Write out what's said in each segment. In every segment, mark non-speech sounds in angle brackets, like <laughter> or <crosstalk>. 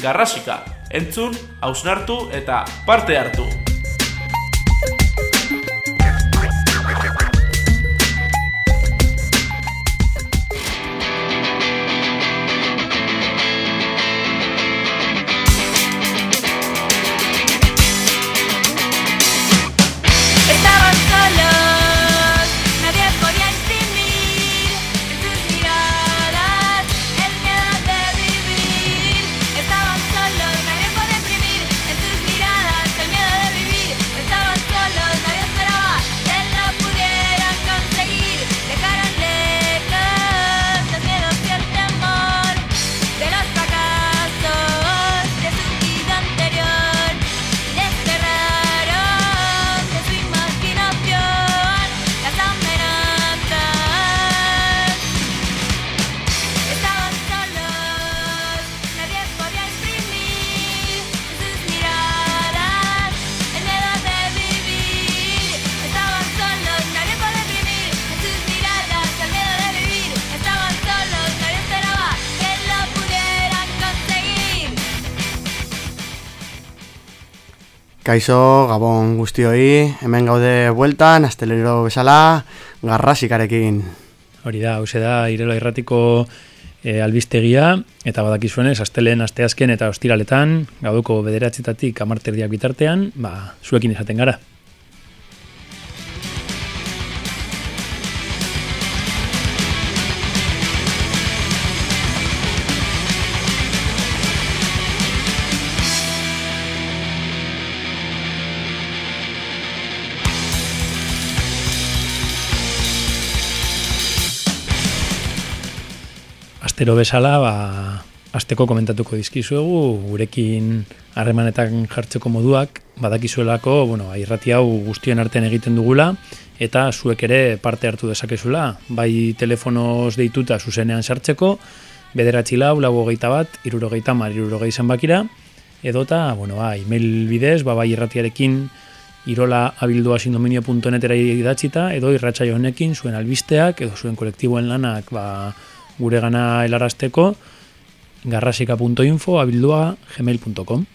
Garrasika, entzun, hausnartu eta parte hartu! Kaixo, Gabon guztioi, hemen gaude bueltan, astelero bezala, garrasikarekin. Hori da, hause da, irela irratiko e, albistegia, eta badakizuenez, astelen, asteazken eta ostiraletan, gauduko bederatzetatik amarterdiak bitartean, ba, zuekin izaten gara. Astero bezala, ba, asteko komentatuko dizkizuegu, gurekin harremanetan jartzeko moduak, badakizuelako, bueno, irrati hau guztien artean egiten dugula, eta zuek ere parte hartu dezakezula, bai telefonoz deituta zuzenean sartzeko, bederatzi lau, lau hogeita bat, irurogeita mar, irurogei zenbakira, edota, bueno, ba, email bidez, ba, bai irratiarekin irola abildua sindominio.netera idatzita, edo irratsaio honekin zuen albisteak, edo zuen kolektiboen lanak, ba, gure gana helarazteko garrasika.info abildua gmail.com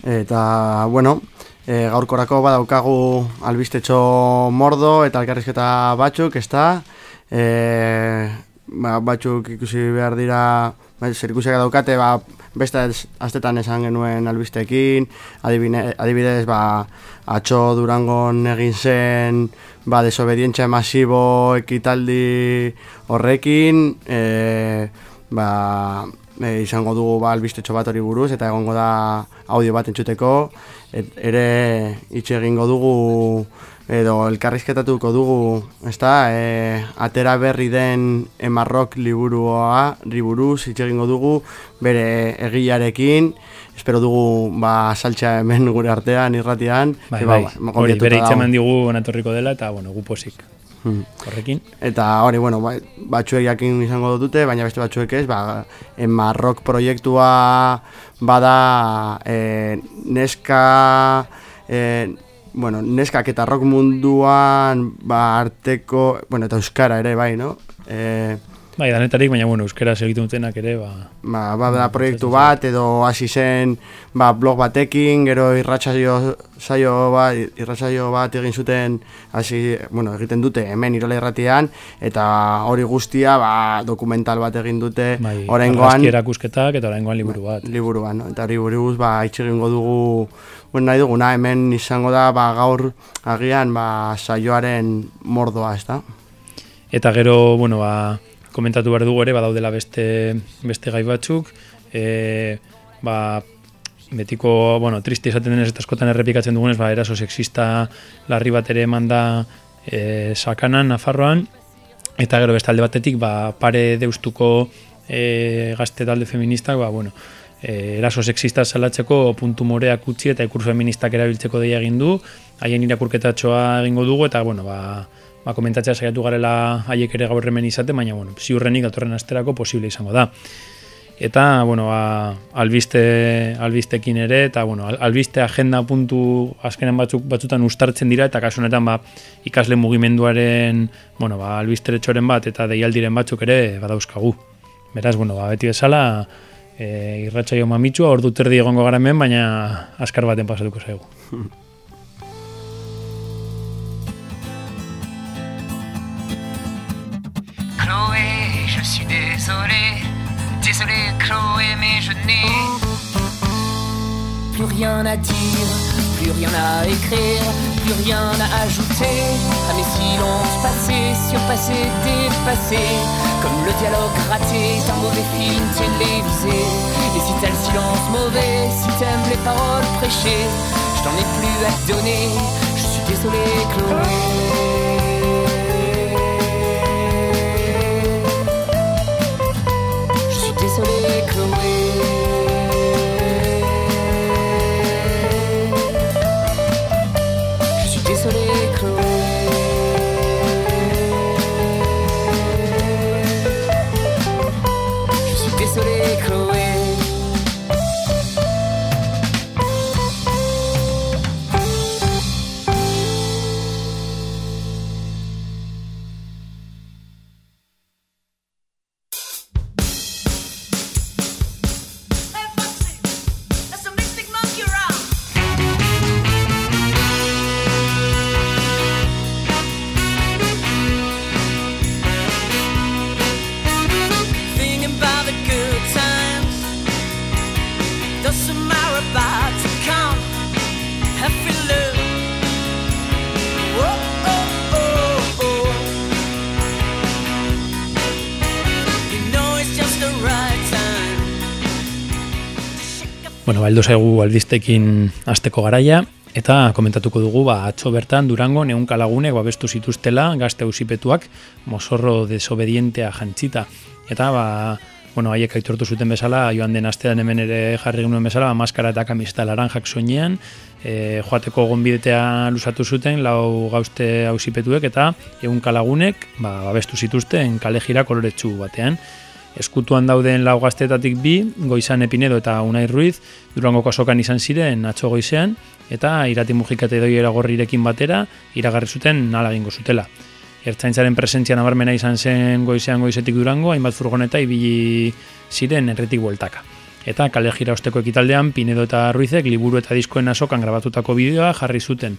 Eta, bueno, e, gaurkorako badaukagu albistetxo mordo eta elkarrizketa batzuk, ez da? E, ba, batzuk ikusi behar dira, ba, zer ikusiak daukate, ba, beste astetan esan genuen albistekin, adibidez, ba, atxo durangon egin zen, ba, desobedientzia masibo ekitaldi horrekin, e, ba, e, izango dugu ba, albistetxo bat hori buruz, eta egongo da audio bat entzuteko, et, ere hitz egingo dugu edo elkarrizketatuko dugu, ezta, e, atera berri den emarrok liburua, liburuz hitz egingo dugu, bere egilarekin, espero dugu ba, saltza hemen gure artean, irratian, bai, bai, ba, hori gonbidatuta bere hitzeman digu natorriko dela eta bueno, gu posik Hmm. horrekin Eta hori, bueno, bai, batzuek jakin izango dute, baina beste batzuek ez, ba, Marrok proiektua bada e, neska, e, bueno, neskak eta rock munduan ba, arteko, bueno, eta euskara ere, bai, no? E, bai, danetarik, baina bueno, euskera egiten dutenak ere ba, ba, ba, da proiektu bat, edo hasi zen ba, blog batekin, gero irratsaio saio bat, irratsaio bat egin zuten hasi, bueno, egiten dute hemen Irola Irratian eta hori guztia ba, dokumental bat egin dute bai, oraingoan erakusketak eta oraingoan liburu bat liburuan, no? eta hori buruz ba hitz egingo dugu bueno, nahi duguna hemen izango da ba, gaur agian ba, saioaren mordoa, ezta? Eta gero, bueno, ba, komentatu behar dugu ere, badaudela beste, beste gai batzuk, e, ba, betiko, bueno, triste izaten denez eta askotan errepikatzen dugunez, ba, eraso sexista larri bat ere eman da e, sakanan, Nafarroan, eta gero beste alde batetik, ba, pare deustuko e, gazte talde feministak, ba, bueno, e, eraso sexista salatzeko puntu moreak utzi eta ikur feministak erabiltzeko deia egin du, haien irakurketatxoa egingo dugu, eta, bueno, ba, ba, komentatzea saiatu garela haiek ere gaur hemen izate, baina, bueno, ziurrenik datorren asterako posible izango da. Eta, bueno, ba, albiste, albistekin ere, eta, bueno, al- albiste agenda puntu azkenan batzuk, batzutan ustartzen dira, eta kasu honetan, ba, ikasle mugimenduaren, bueno, ba, albisteretxoren bat, eta deialdiren batzuk ere badauzkagu. Beraz, bueno, ba, beti bezala, e, irratsaio mamitsua, ordu terdi egongo gara hemen, baina azkar baten pasatuko zaigu. <laughs> désolé, désolé Chloé, mais je n'ai Plus rien à dire, plus rien à écrire, plus rien à ajouter à mes silences passés, surpassés, dépassés. Comme le dialogue raté d'un mauvais film télévisé. Et si t'as le silence mauvais, si t'aimes les paroles prêchées, je t'en ai plus à te donner. Je suis désolé, Chloé. away. Baldo zaigu albistekin asteko garaia, eta komentatuko dugu, ba, atzo bertan Durango neunka lagunek babestu zituztela gazte ausipetuak mosorro desobedientea jantzita. Eta, ba, bueno, haiek aitortu zuten bezala, joan den astean hemen ere jarri genuen bezala, maskara eta kamista laranjak soinean, e, joateko gonbidetea lusatu zuten, lau gauzte ausipetuek, eta egunka lagunek, ba, babestu zituzten kale jira koloretsu batean. Eskutuan dauden lau gaztetatik bi, goizan Epinedo eta Unai Ruiz, Durango kasokan izan ziren atzo goizean, eta irati mujikate doi eragorrirekin batera, iragarri zuten nala egingo zutela. Ertzaintzaren presentzia nabarmena izan zen goizean goizetik Durango, hainbat furgoneta ibili ziren erretik bueltaka. Eta kale jira osteko ekitaldean, Pinedo eta Ruizek liburu eta diskoen asokan grabatutako bideoa jarri zuten.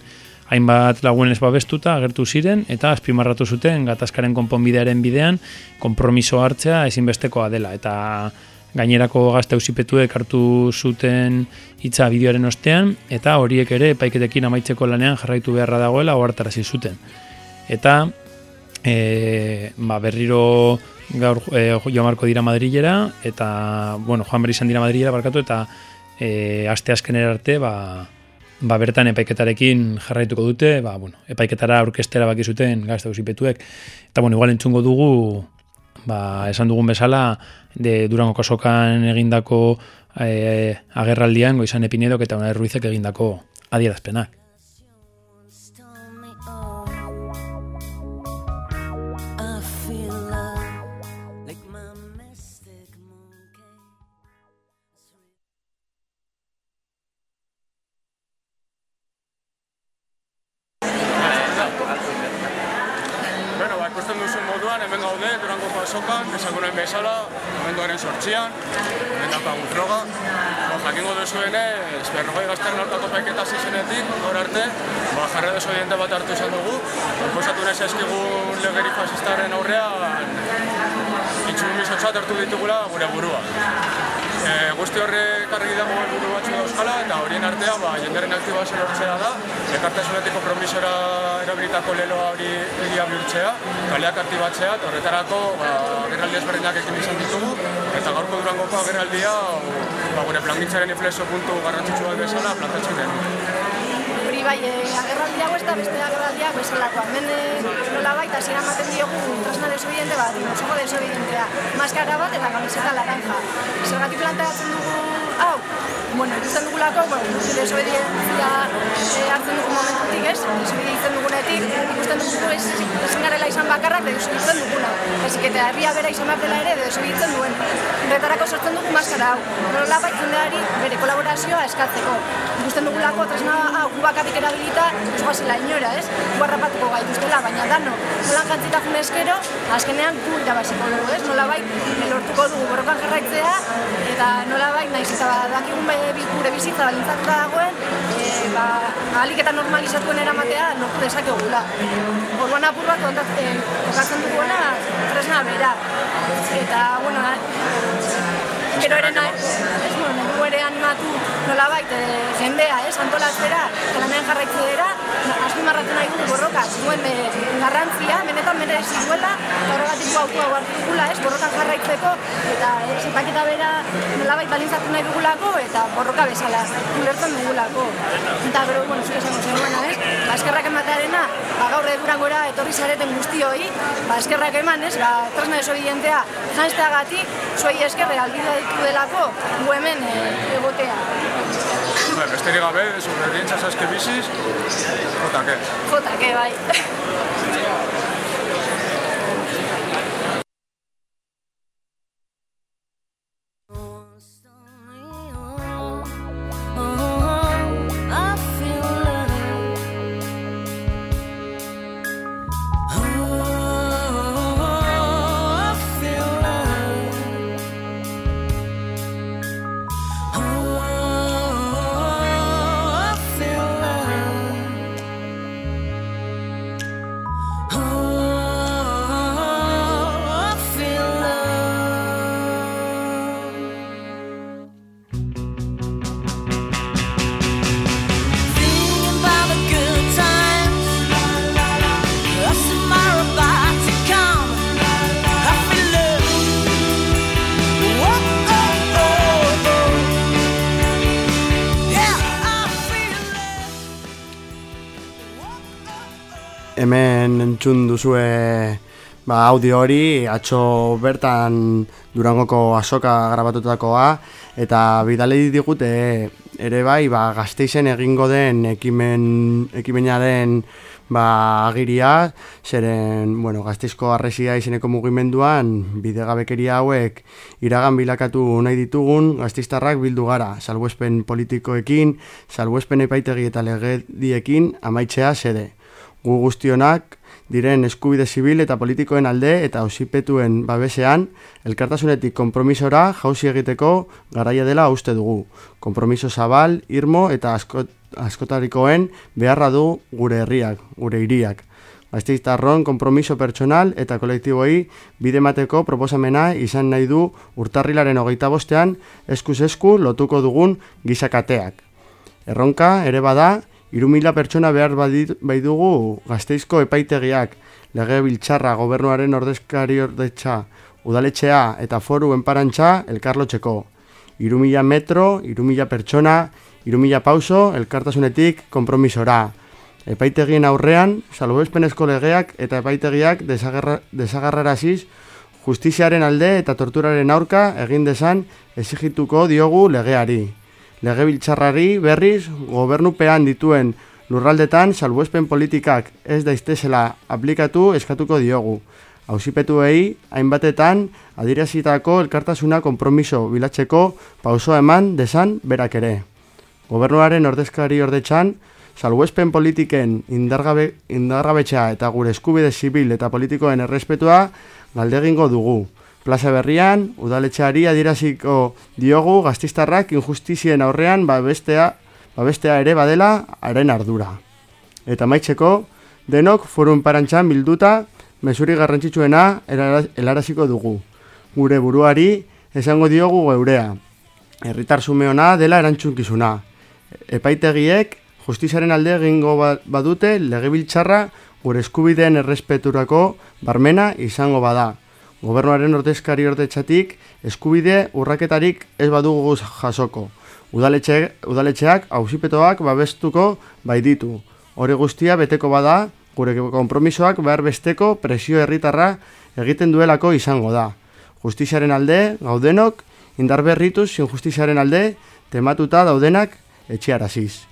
Hainbat lagunez babestuta agertu ziren eta azpimarratu zuten gatazkaren konponbidearen bidean konpromiso hartzea ezinbestekoa dela eta gainerako gazte ausipetuek hartu zuten hitza bideoaren ostean eta horiek ere epaiketekin amaitzeko lanean jarraitu beharra dagoela ohartarazi zuten. Eta e, ba, berriro gaur e, joan marko dira Madrilera eta bueno, joan berri izan dira Madrilera barkatu eta e, aste azkenera arte ba, ba, bertan epaiketarekin jarraituko dute, ba, bueno, epaiketara aurkestera baki zuten gazte ausipetuek. Eta bueno, igual entzungo dugu ba, esan dugun bezala de Durango kasokan egindako e, agerraldian goizan epinedok eta Unai Ruizek egindako adierazpenak. Esango nuen bezala, amenduaren sortxian, hemen daukagu froga. Ba, jakingo duzuenez, berrogei gaztean aurkako paiketa zizenetik, gaur arte, ba, jarre desobediente bat hartu izan dugu. Proposatu nahi zaizkigun legeri fasistaren aurrean, itxun bizotzat hartu ditugula gure burua. E, guzti horrek argi dago helburu batzu dauzkala eta horien artean ba, jenderen aktibazio lortzea da, ekartasunetik kompromisora erabilitako leloa hori egia bihurtzea, kaleak aktibatzea eta horretarako ba, agerraldi ezberdinak ekin izan ditugu eta gaurko durangoko agerraldia ba, gure plangintzaren inflexio puntu garrantzitsu bat bezala plantatzen genuen. Bai, e, agerraldi hau ez da beste agerraldiak bezalakoa. Hemen e, nola baita zira ematen diogu tresna desobediente bat, dinosogo desobedientea, maskara bat eta kamiseta laranja. Zergatik planteatzen dugu hau, bueno, ikusten dugulako, bueno, desobedientzia e, hartzen dugu momentutik ez, desobedientzen dugunetik, ikusten dugu ez, ezin garela izan bakarrak desobedientzen duguna. Ezik eta herria bera izan behar dela ere desobedientzen duen. Horretarako sortzen dugu maskara hau. Nola bai jendeari bere kolaborazioa eskatzeko. Ikusten dugulako tresna hau gu bakarrik erabilita, ez guazela inora, ez? Gu harrapatuko gaituztela, baina dano, nola jantzita eskero, azkenean gu irabaziko dugu, ez? Nola bai, lortuko dugu borrokan jarraitzea, eta nola bai, naiz eta dakigun be, bi- gure bizitza balintzatuta dagoen, e, ba, ahalik eta normalizatuen eramatea lortu dezakegula. Orduan apur bat kontat, e, kokatzen duguena tresna bera. Eta, bueno, Gero ere nahi, animatu nolabait e, jendea, ez, antolatzera, eta lanean jarraitzera, azpimarratu nahi dugu borroka, duen e, garrantzia, benetan merezi duela, horregatik autu hau hartu dugula, ez, borrokan jarraitzeko, eta e, zetaketa bera nolabait balintzatu nahi dugulako, eta borroka bezala, ulertzen dugulako. Eta gero, bueno, zuke esango zenuena, ez, ba, ematearena, ba, gaur edurangora etorri zareten guztioi, ba, eskerrak eman, ez, ba, tresna desobedientea janzteagatik, zuei eskerre albidea ditu delako, gu hemen e, egotea. Bai, besterik gabe, desobedientzia zaske biziz, jotake. Jotake, bai. Entzun duzue ba, audio hori, atxo bertan Durangoko asoka grabatutakoa, eta bidale digute ere bai, ba, gazteizen egingo den ekimen, ekimenaren ba, agiria, zeren, bueno, gazteizko arresia izeneko mugimenduan, bidegabekeria hauek iragan bilakatu nahi ditugun, gazteiztarrak bildu gara, salbuespen politikoekin, salbuespen epaitegi eta legediekin amaitzea sede. Gu guztionak diren eskubide zibil eta politikoen alde eta ausipetuen babesean, elkartasunetik konpromisora jauzi egiteko garaia dela uste dugu. Konpromiso zabal, irmo eta asko, askotarikoen beharra du gure herriak, gure hiriak. Gazteiztarron konpromiso pertsonal eta kolektiboei bidemateko proposamena izan nahi du urtarrilaren hogeita bostean eskuz esku lotuko dugun gizakateak. Erronka ere bada, iru mila pertsona behar badit- bai dugu gazteizko epaitegiak, lege biltxarra gobernuaren ordezkari ordetxa, udaletxea eta foru enparantxa elkarlotxeko. Iru mila metro, iru mila pertsona, iru mila pauso, elkartasunetik konpromisora. Epaitegien aurrean, salbuespenezko legeak eta epaitegiak desagarraraziz justiziaren alde eta torturaren aurka egin desan exigituko diogu legeari. Legebiltzarrari berriz gobernupean dituen lurraldetan salbuespen politikak ez daiztezela aplikatu eskatuko diogu. Auzipetuei hainbatetan adirazitako elkartasuna konpromiso bilatzeko pausoa eman desan berak ere. Gobernuaren ordezkari ordetxan, salbuespen politiken indargabe, indargabetxea eta gure eskubide zibil eta politikoen errespetua galdegingo dugu. Plaza berrian, udaletxeari adiraziko diogu gaztistarrak injustizien aurrean babestea, babestea ere badela haren ardura. Eta maitzeko, denok forun parantxan bilduta, mesuri garrantzitsuena helara- helaraziko dugu. Gure buruari esango diogu geurea. Herritar zumeona dela erantzunkizuna. Epaitegiek justiziaren alde egingo ba- badute legebiltzarra gure eskubideen errespeturako barmena izango bada. Gobernuaren ordezkari ordetxatik eskubide urraketarik ez badugu jasoko. Udaletxe, udaletxeak auzipetoak babestuko bai ditu. Hori guztia beteko bada, gure konpromisoak behar besteko presio herritarra egiten duelako izango da. Justiziaren alde, gaudenok, indar berrituz injustiziaren alde, tematuta daudenak etxearaziz.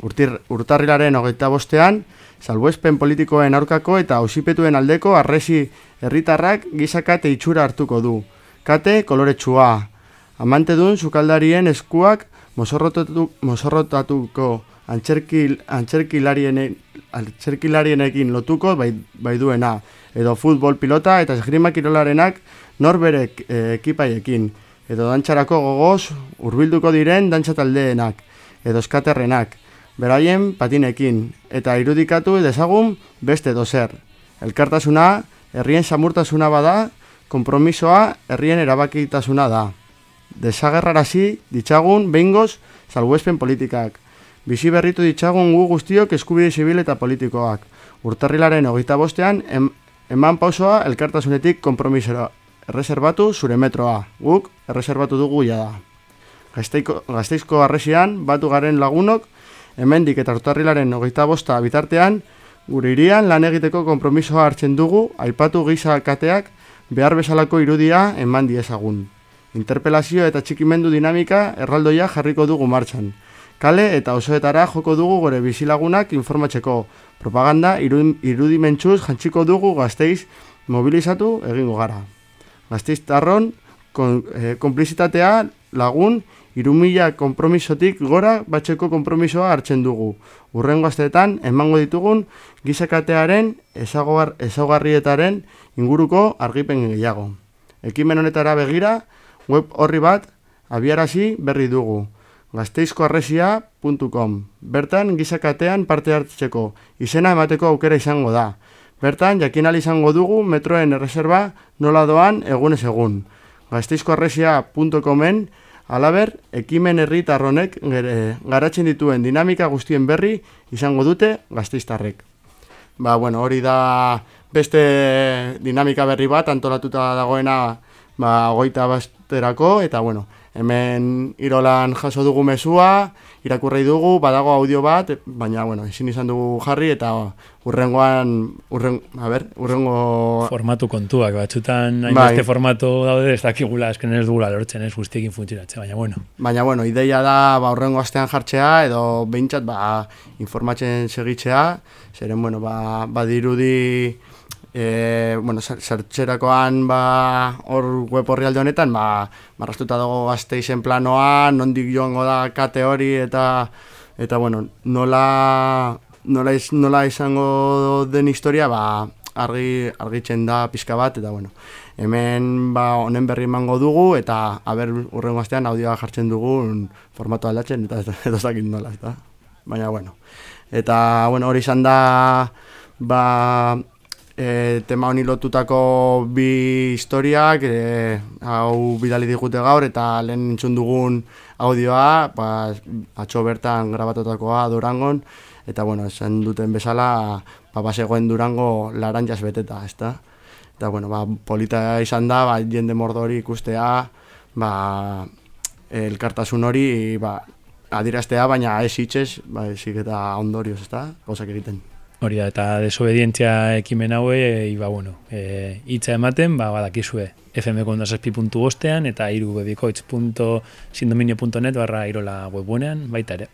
Urtir, urtarrilaren hogeita bostean, salbuespen politikoen aurkako eta ausipetuen aldeko arresi herritarrak gizakate itxura hartuko du. Kate koloretsua. Amante dun sukaldarien eskuak mozorrotatu, mozorrotatuko antxerkil, antxerkilarien, antxerkilarienekin lotuko bai, bai duena. Edo futbol pilota eta esgrima kirolarenak norberek e, ekipaiekin. Edo dantxarako gogoz hurbilduko diren dantxataldeenak. Edo eskaterrenak beraien patinekin, eta irudikatu dezagun beste dozer. Elkartasuna, herrien samurtasuna bada, konpromisoa herrien erabakitasuna da. Desagerrarazi ditzagun behingoz salbuespen politikak. Bizi berritu ditzagun gu guztiok eskubide zibil eta politikoak. Urtarrilaren hogeita bostean, em, eman pausoa elkartasunetik konpromisora. Erreserbatu zure metroa. Guk erreserbatu dugu jada. Gazteiko, gazteizko arresian, batu garen lagunok, hemendik eta urtarrilaren hogeita bosta bitartean, gure irian lan egiteko konpromisoa hartzen dugu, aipatu gisa kateak behar bezalako irudia eman diezagun. Interpelazio eta txikimendu dinamika erraldoia jarriko dugu martxan. Kale eta osoetara joko dugu gure bizilagunak informatzeko. Propaganda iru- irudimentsuz jantziko dugu gazteiz mobilizatu egingo gara. Gazteiz tarron kon, eh, konplizitatea lagun irumila konpromisotik gora batxeko konpromisoa hartzen dugu. Urrengo asteetan emango ditugun gizakatearen ezagogar, ezaugarrietaren inguruko argipen gehiago. Ekimen honetara begira, web horri bat abiarazi berri dugu. gazteizkoarresia.com Bertan gizakatean parte hartzeko izena emateko aukera izango da. Bertan jakinal izango dugu metroen erreserba nola doan egunez egun. gazteizkoarresia.comen Alaber, ekimen herritarronek garatzen dituen dinamika guztien berri izango dute gazteiztarrek. Ba, bueno, hori da beste dinamika berri bat antolatuta dagoena ba, goita basterako, eta bueno, hemen irolan jaso dugu mezua, irakurrei dugu, badago audio bat, baina, bueno, ezin izan dugu jarri, eta urrengoan, urren, a ber, urrengo... Formatu kontuak, batzutan Bai. hainbeste formato daude, ez dakigula, esken ez dugula lortzen ez guztiekin funtzionatzen, baina bueno. Baina, bueno, ideia da, ba, urrengo astean jartzea, edo behintzat, ba, informatzen segitzea, zeren, bueno, ba, badirudi, e, bueno, sartzerakoan, ba, hor web horri alde honetan, ba, marrastuta dago gazteizen planoa, nondik joango da kate hori, eta, eta, bueno, nola, nola, iz, nola izango den historia, ba, argi, argitzen da pizka bat, eta, bueno, hemen ba, honen berri emango dugu, eta aber urrengo astean audioa jartzen dugun formatu aldatzen, eta ez dakit nola, eta, baina, bueno. Eta, bueno, hori izan da, ba, e, tema honi lotutako bi historiak, e, hau bidali digute gaur, eta lehen entzun dugun audioa, ba, atxo bertan grabatutakoa Durangon, eta, bueno, esan duten bezala, ba, basegoen Durango laranjas beteta, ezta? Eta, bueno, ba, polita izan da, ba, jende mordo hori ikustea, ba, elkartasun hori, ba, adiraztea, baina ez hitzez, ba, ezik eta ondorioz, ezta? Gauzak egiten. Hori da, eta desobedientzia ekimen haue, ba, bueno, e, hitza ematen, ba, badakizue, fmkondasazpi.bostean eta irubebikoitz.sindominio.net barra irola webgunean, baita ere.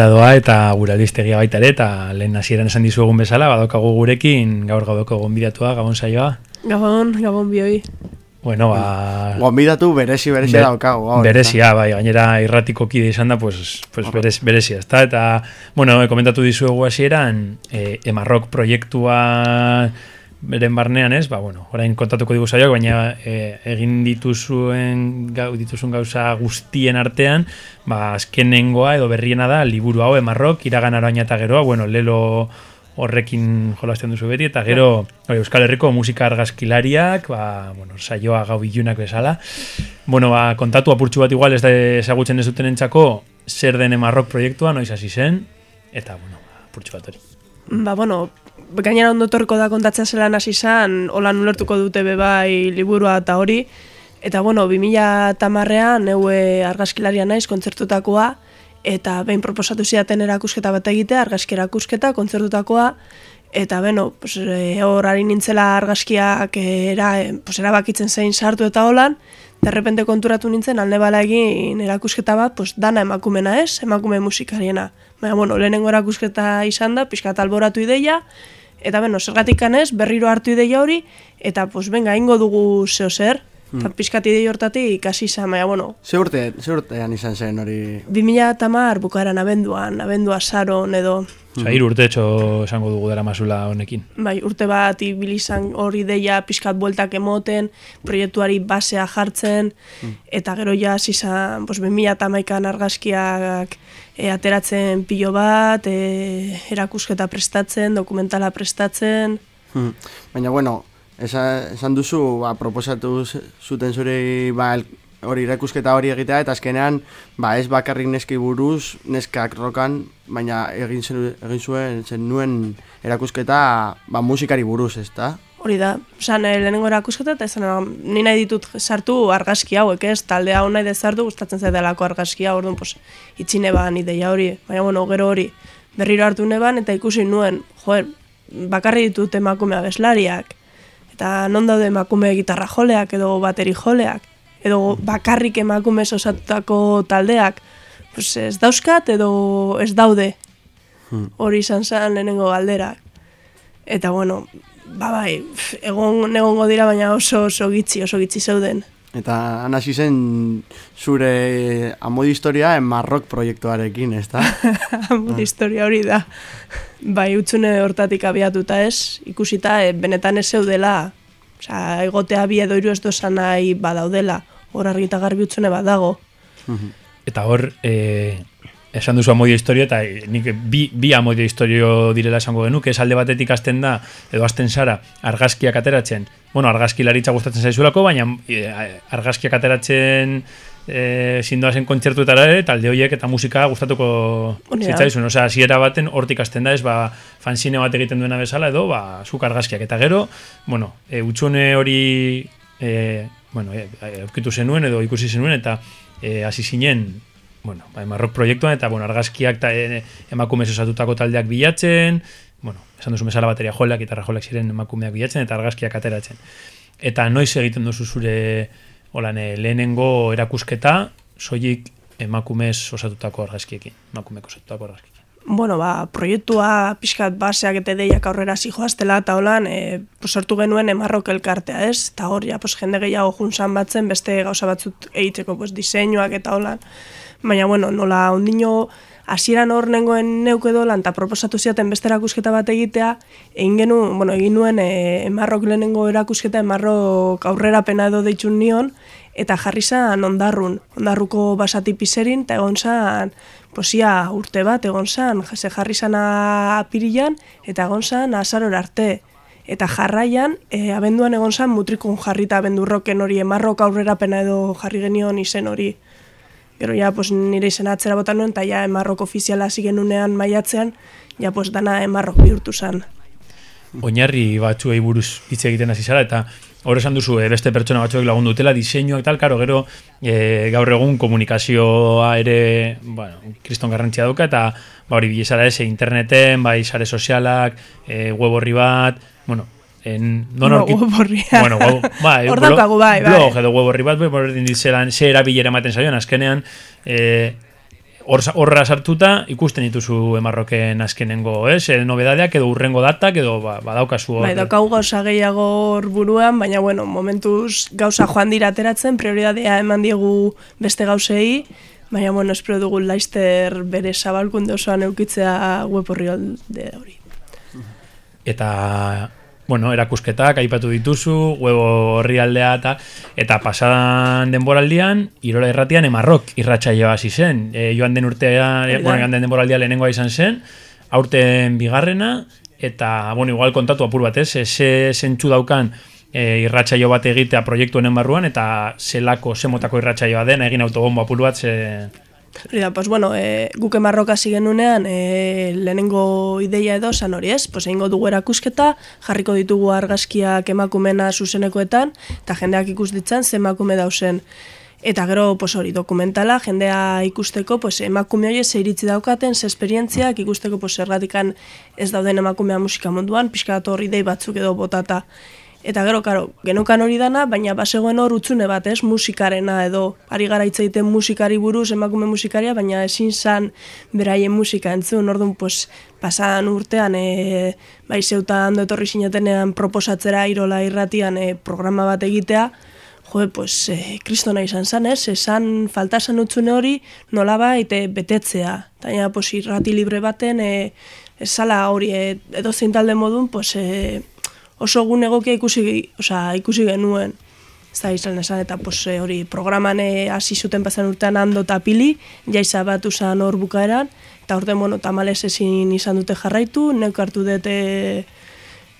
Aurrera doa eta gura albistegia baita ere, eta lehen hasieran esan dizuegun bezala, badokagu gurekin, gaur gaudoko gonbidatua, gabon saioa. Gabon, gabon bioi. Bueno, ba... Gonbidatu berezi berezi Be- daukagu. gaur, Berezia, bai, gainera irratiko kide izan da, pues, pues berez, berezia, ezta? Eta, bueno, eh, komentatu dizuegu hasieran, eh, emarrok proiektua beren barnean ez, ba, bueno, orain kontatuko digu saioak, baina eh, egin dituzuen, gau, dituzun gauza guztien artean, ba, azkenengoa edo berriena da, liburu hau emarrok, iragan araña eta geroa, bueno, lelo horrekin jolasten duzu beti, eta gero bai, Euskal Herriko musika argazkilariak, ba, bueno, saioa gau bilunak bezala. Bueno, ba, kontatu apurtxu bat igual ez da ezagutzen ez duten entzako, zer den emarrok proiektua, noiz hasi zen, eta, bueno, apurtxu bat hori. Ba, bueno, gainera ondo torko da kontatzea zelan hasi izan, holan ulertuko dute be bai liburua eta hori. Eta, bueno, 2000 tamarrean, neue argazkilaria naiz, kontzertutakoa, eta behin proposatu zidaten erakusketa bat egitea, argazki erakusketa, kontzertutakoa, eta beno, pues, e, hor ari nintzela argazkiak era, e, pues, erabakitzen zein sartu eta holan, derrepente konturatu nintzen alde bala egin erakusketa bat, pues, dana emakumena ez, emakume musikariena. Baina, bueno, lehenengo erakusketa izan da, pixka alboratu ideia, eta beno, zergatik ez, berriro hartu ideia hori, eta, pues, venga, ingo dugu zeo zer, eta Hmm. pixkat ideia hortatik ikasi izan, baina, bueno, Ze urte, ze urtean izan zen hori... 2000 tamar bukaeran abenduan, abendua saron edo, Osa, hiru urte etxo esango dugu dara masula honekin. bai, urte bat ibili izan hori deia pixkat bueltak emoten, proiektuari basea jartzen, eta gero ja hasi izan, pues, 2000 tamaikan argazkiak e, ateratzen pilo bat, e, erakusketa prestatzen, dokumentala prestatzen, Hmm. Baina, bueno, esa, esan duzu, ba, proposatu zuten zure ba, hori irakusketa hori egitea, eta azkenean, ba, ez bakarrik neski buruz, neskak rokan, baina egin, zen, egin zuen, zen nuen erakusketa, ba, musikari buruz, ez da? Hori da, esan eh, lehenengo erakusketa eta esan ni nahi ditut sartu argazki hauek, ez? Talde hau nahi dezartu gustatzen zaidalako argazkia, orduan pues itxi neban ideia hori. Baina bueno, gero hori berriro hartu neban eta ikusi nuen, joer, bakarri ditut emakume abeslariak. Eta non daude emakume gitarra joleak edo bateri joleak edo bakarrik emakume osatutako taldeak. Pues ez dauzkat edo ez daude. Hori izan zen lehenengo galderak. Eta bueno, ba bai, egon egongo dira baina oso oso gitzi, oso gitzi zeuden. Eta han hasi zen zure amodi historia en Marrok proiektuarekin, ez da? <laughs> Amor historia hori da. Bai, utzune hortatik abiatuta ez, ikusita e, benetan ez zeudela, osea, egotea bi edo hiru ez dozan nahi badaudela, hor argita garbi utzune badago. Eta hor, e, esan duzu amodio historio, eta e, nik bi, bi amodio historio direla esango genuke, ez alde batetik hasten da, edo hasten zara, argazkiak ateratzen, bueno, argazkilaritza gustatzen zaizulako, baina e, argazkiak ateratzen e, zindoazen kontzertuetara ere, talde horiek eta musika gustatuko zitzaizun. Osea, hasiera baten hortik hasten da, ez ba, fanzine bat egiten duena bezala, edo, ba, zuk argazkiak. Eta gero, bueno, e, utxune hori, e, bueno, e, e, zenuen, edo ikusi zenuen, eta e, hasi zinen, bueno, ba, emarrok proiektuan, eta, bueno, argazkiak eta e, emakumez osatutako taldeak bilatzen, bueno, esan duzu bezala bateria joleak, gitarra joleak ziren emakumeak bilatzen, eta argazkiak ateratzen. Eta noiz egiten duzu zure holan, e, lehenengo erakusketa, soilik emakumez osatutako argazkiekin, emakumeek osatutako argazkiekin. Bueno, ba, proiektua pixkat baseak eta ideiak aurrera zijoaztela eta holan, e, pues, sortu genuen emarrok elkartea, ez? Eta hor, ja, pues, jende gehiago junzan batzen, beste gauza batzut egiteko, pues, diseinuak eta holan. Baina, bueno, nola ondino hasieran hor nengoen neuk edo lan, eta proposatu ziaten beste erakusketa bat egitea, egin genuen, bueno, egin nuen e, emarrok lehenengo erakusketa, emarrok aurrerapena edo deitsun nion, eta jarri zan ondarrun, ondarruko basati pizerin, eta egon zan, posia urte bat, egon zan, ze jarri zan apirilan, eta egon zan azaror arte. Eta jarraian, e, abenduan egon zan mutrikun jarrita abendurroken hori, emarrok aurrerapena edo jarri genion izen hori. Gero ja, pues, nire izena atzera botan nuen, eta ja, emarrok ofiziala hasi genunean maiatzean, ja, pues, dana emarrok bihurtu zen. oinarri batzuei buruz hitz egiten hasi zara eta hor esan duzu eh, beste pertsona batzuek lagundu dutela diseinuak tal, karo, gero eh, gaur egun komunikazioa ere, bueno, kriston garrantzia dauka eta ba hori bilezara ez, interneten, bai sare sozialak, eh, web horri bat, bueno, en, non aurki- web orria. Bueno, web, bai, <laughs> Hor blog- daukagu, bai, bai. Blog edo web horri bat, bai, ze erabilera ematen zaion, azkenean, eh, hor horra sartuta ikusten dituzu emarroken azkenengo, ez? Eh, nobedadeak edo urrengo datak edo ba, badaukazu hor. Bai, daukagu gauza gehiago hor buruan, baina bueno, momentuz gauza joan dira ateratzen, prioridadea eman diegu beste gauzei, baina bueno, espero dugu laizter bere zabalkunde osoan eukitzea web horri hori. eta bueno, erakusketak aipatu dituzu, huevo orrialdea eta eta pasadan denboraldian Irola Irratian emarrok irratsaioa hasi zen. E, joan den urtea, e, bueno, joan den denboraldia lehenengoa izan zen, aurten bigarrena eta bueno, igual kontatu apur bat, ez? Ze zentzu daukan e, irratsaio bat egitea proiektu honen barruan eta zelako semotako irratsaioa den egin autobomba apur bat ze Hori da, pues bueno, e, guk emarroka zigen nunean, e, lehenengo ideia edo zan hori ez, pues egingo dugu erakusketa, jarriko ditugu argazkiak emakumena zuzenekoetan, eta jendeak ikus ditzan ze emakume dauzen. Eta gero, pues hori, dokumentala, jendea ikusteko, pues emakume hori ze iritzi daukaten, ze esperientziak ikusteko, pues zergatikan ez dauden emakumea musika munduan, pixka bat hori dei batzuk edo botata. Eta gero, karo, genukan hori dana, baina basegoen hor utzune bat, ez, musikarena edo, ari gara hitz musikari buruz, emakume musikaria, baina ezin zan beraien musika entzun, orduan, pues, pasan urtean, e, bai zeutan ondo etorri sinetenean proposatzera irola irratian e, programa bat egitea, jo, pues, e, kristona izan zan, ez, esan falta zan utzune hori, nolabait e, betetzea. Baina, pues, irrati libre baten, e, esala hori, e, edo zein talde modun, pues, e, oso egun egokia ikusi, osea, ikusi genuen. Ez da izan esan, eta pues, e, hori programan e, hasi zuten pasan urtean ando eta pili, jaiza bat usan hor bukaeran, eta orten, bueno, tamales ezin izan dute jarraitu, neuk hartu dute,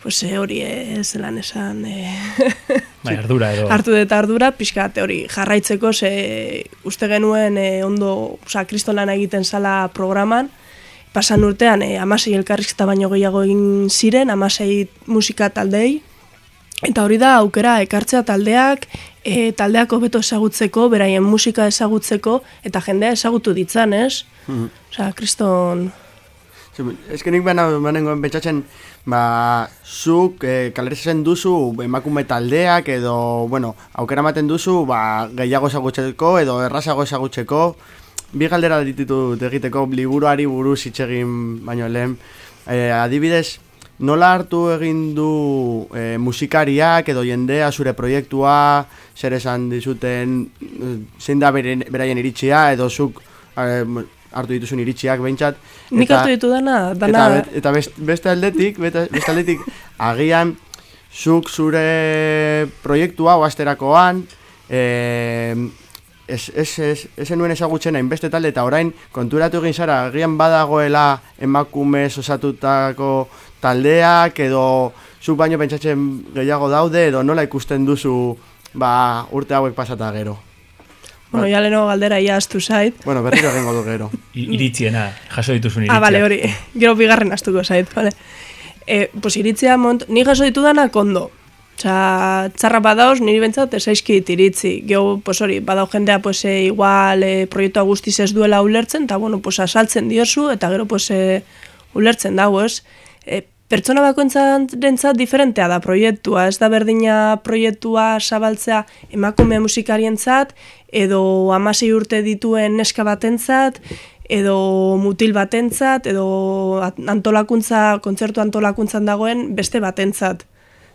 pues, e, hori e, zelan esan, e, <laughs> bai, ardura edo hartu dut ardura, pixka hori jarraitzeko, ze uste genuen e, ondo, osea, kristolan egiten zala programan, pasan urtean e, amasei elkarrizketa baino gehiago egin ziren, amasei musika taldei, eta hori da aukera ekartzea taldeak, e, taldeak hobeto ezagutzeko, beraien musika ezagutzeko, eta jendea ezagutu ditzan, ez? Mhm. Osea, kriston... Ez que nik bena, benengoen pentsatzen, ba, zuk e, kaleritzen duzu emakume taldeak edo, bueno, aukera ematen duzu, ba, gehiago ezagutzeko edo errazago ezagutzeko, bi galdera dititu egiteko liburuari buruz hitz egin baino lehen. E, adibidez, nola hartu egin du e, musikariak edo jendea zure proiektua, zer esan dizuten, e, zein da beren- beraien iritzia edo zuk e, hartu dituzun iritziak behintzat. Nik Eta- hartu ditu dana, dana... Eta, eta best, beste aldetik, bete- beste aldetik, <laughs> agian zuk zure proiektua oasterakoan, eh, ez, ez, ez, ez nuen ezagutzen hainbeste talde eta orain konturatu egin zara, agian badagoela emakumez osatutako taldeak edo zuk baino pentsatzen gehiago daude edo nola ikusten duzu ba, urte hauek pasata gero. Bueno, ja leheno galdera ia astu zait. Bueno, berriro egingo du gero. <laughs> Iritziena, jaso dituzun iritzia. Ah, bale, hori. <laughs> Gero bigarren astuko zait, bale. E, pues iritzia mont, ni jaso ditudanak ondo. Osa, txarra badaoz, niri bentsat ez zaizkit iritzi. Gero, pues hori, badao jendea, pues, e, igual, e, proiektua guztiz ez duela ulertzen, eta, bueno, pues, asaltzen diozu, eta gero, pues, e, ulertzen dago, ez? E, pertsona bakoentzat diferentea da proiektua, ez da berdina proiektua zabaltzea emakume musikarientzat, edo amasei urte dituen neska batentzat, edo mutil batentzat, edo antolakuntza, kontzertu antolakuntzan dagoen beste batentzat.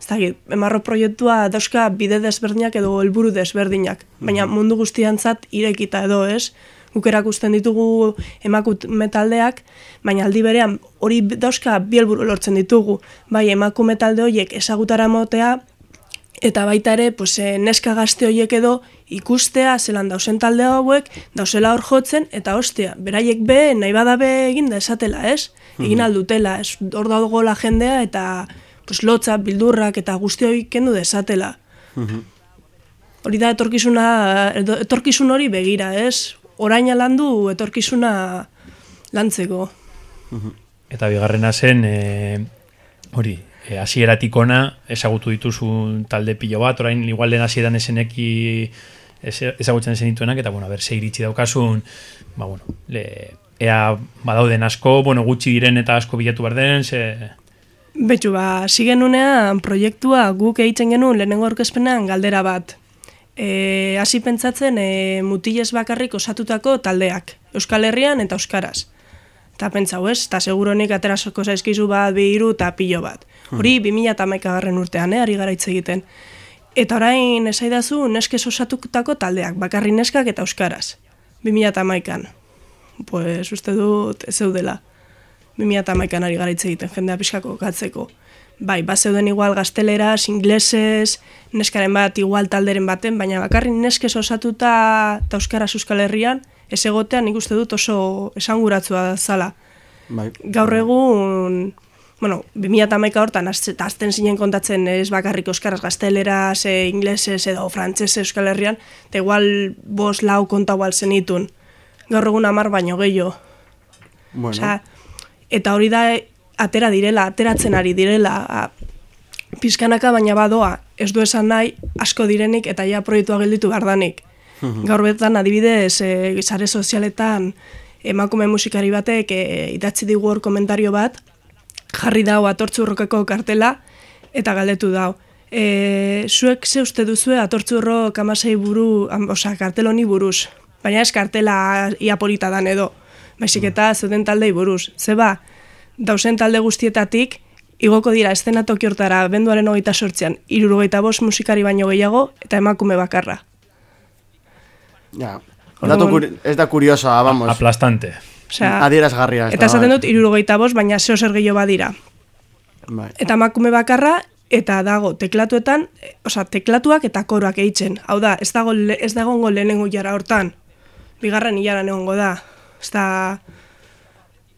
Ez dakit, emarro proiektua dauzka bide desberdinak edo helburu desberdinak, baina mundu guztiantzat irekita edo ez, guk erakusten ditugu emakume taldeak, baina aldi berean hori dauzka bi helburu lortzen ditugu, bai emakume talde horiek ezagutara motea, eta baita ere, pues, eh, neska gazte horiek edo ikustea, zelan dausen talde hauek, dausela hor jotzen, eta ostia, beraiek be, nahi badabe egin da esatela, ez? Egin aldutela, ez? Hor dagoela jendea, eta pues, lotza, bildurrak, eta guzti hori kendu desatela. Hori da etorkizuna, etorkizun hori begira, ez? Oraina landu etorkizuna lantzeko. Eta bigarrena zen, e, hori, e, hasieratik ona ezagutu dituzu talde pilo bat, orain igual lehen hasieran eseneki ez- ezagutzen esen dituenak, eta bueno, a ber, ze iritsi daukasun, ba bueno, le, ea badauden asko, bueno, gutxi diren eta asko bilatu behar den, ze... Betxu, ba, hasi genunean proiektua guk egiten genuen lehenengo aurkezpenean galdera bat. E, hasi pentsatzen e, mutilez bakarrik osatutako taldeak, Euskal Herrian eta Euskaraz. Eta pentsau ez, eta seguronik aterasoko zaizkizu bat, bi hiru eta pilo bat. Hori 2008 garren urtean, eh, ari gara hitz egiten. Eta orain esaidazu neskez osatutako taldeak, bakarri neskak eta Euskaraz. 2008an. Pues uste dut ez zeudela. 2008an ari gara hitz egiten, jendea pixkako gatzeko. Bai, bat zeuden igual gazteleraz, inglesez, neskaren bat igual talderen baten, baina bakarri neskez osatuta eta euskaraz euskal herrian, ez egotean nik uste dut oso esanguratzua zala. Bai. Gaur egun, bueno, 2008 hortan azte- azten zinen kontatzen ez bakarrik euskaraz gazteleraz, e, inglesez edo frantsesez euskal herrian, eta igual bos lau konta igual zenitun. Gaur egun amar baino gehiago. Bueno, Osea, eta hori da atera direla, ateratzen ari direla, pizkanaka baina badoa, ez du esan nahi asko direnik eta ja proiektua gelditu gardanik. Gaur betan adibidez, e, sare sozialetan emakume musikari batek e, idatzi digu hor komentario bat, jarri dau atortzurrokeko kartela eta galdetu dau. E, zuek ze uste duzue atortzurro kamasei buru, am, osea, kartel honi buruz. Baina ez kartela ia polita dan edo. Baizik eta zeuden taldei buruz. Zeba, dausen talde guztietatik, igoko dira eszenatoki hortara benduaren hogeita sortzean, irurogeita bost musikari baino gehiago eta emakume bakarra. ja. Kuri- ez da kuriosoa, vamos. Aplastante. Osea, Adierazgarria. eta esaten bai. dut irurogeita bost, baina zeo zer gehiago badira. Bai. Eta emakume bakarra, eta dago teklatuetan, osea, teklatuak eta koroak eitzen. Hau da, ez dago, ez dago ongo lehenengo jara hortan. Bigarren hilaran egongo da. Ez da,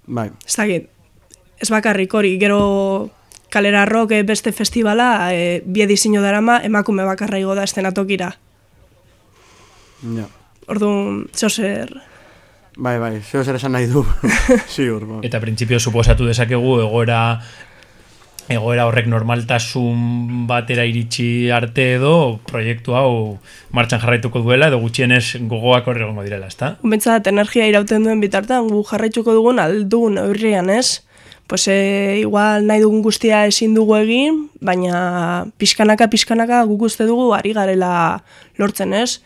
Bai. ez dakit, ez bakarrik hori, gero kalera rock eh, beste festivala, e, bi edizio darama, emakume bakarra igo da estenatokira. Ja. Orduan, zeo zer, Bai, bai, zeo zer esan nahi du. <laughs> Ziur, bai. Eta printzipio suposatu dezakegu egoera egoera horrek normaltasun batera iritsi arte edo proiektu hau martxan jarraituko duela edo gutxienez gogoak horre egongo direla, ezta? Bentsat energia irauten duen bitartean gu jarraitzuko dugun aldugun neurrian, ez? Pues e, igual nahi dugun guztia ezin dugu egin, baina pixkanaka pixkanaka guk uste dugu ari garela lortzen, ez?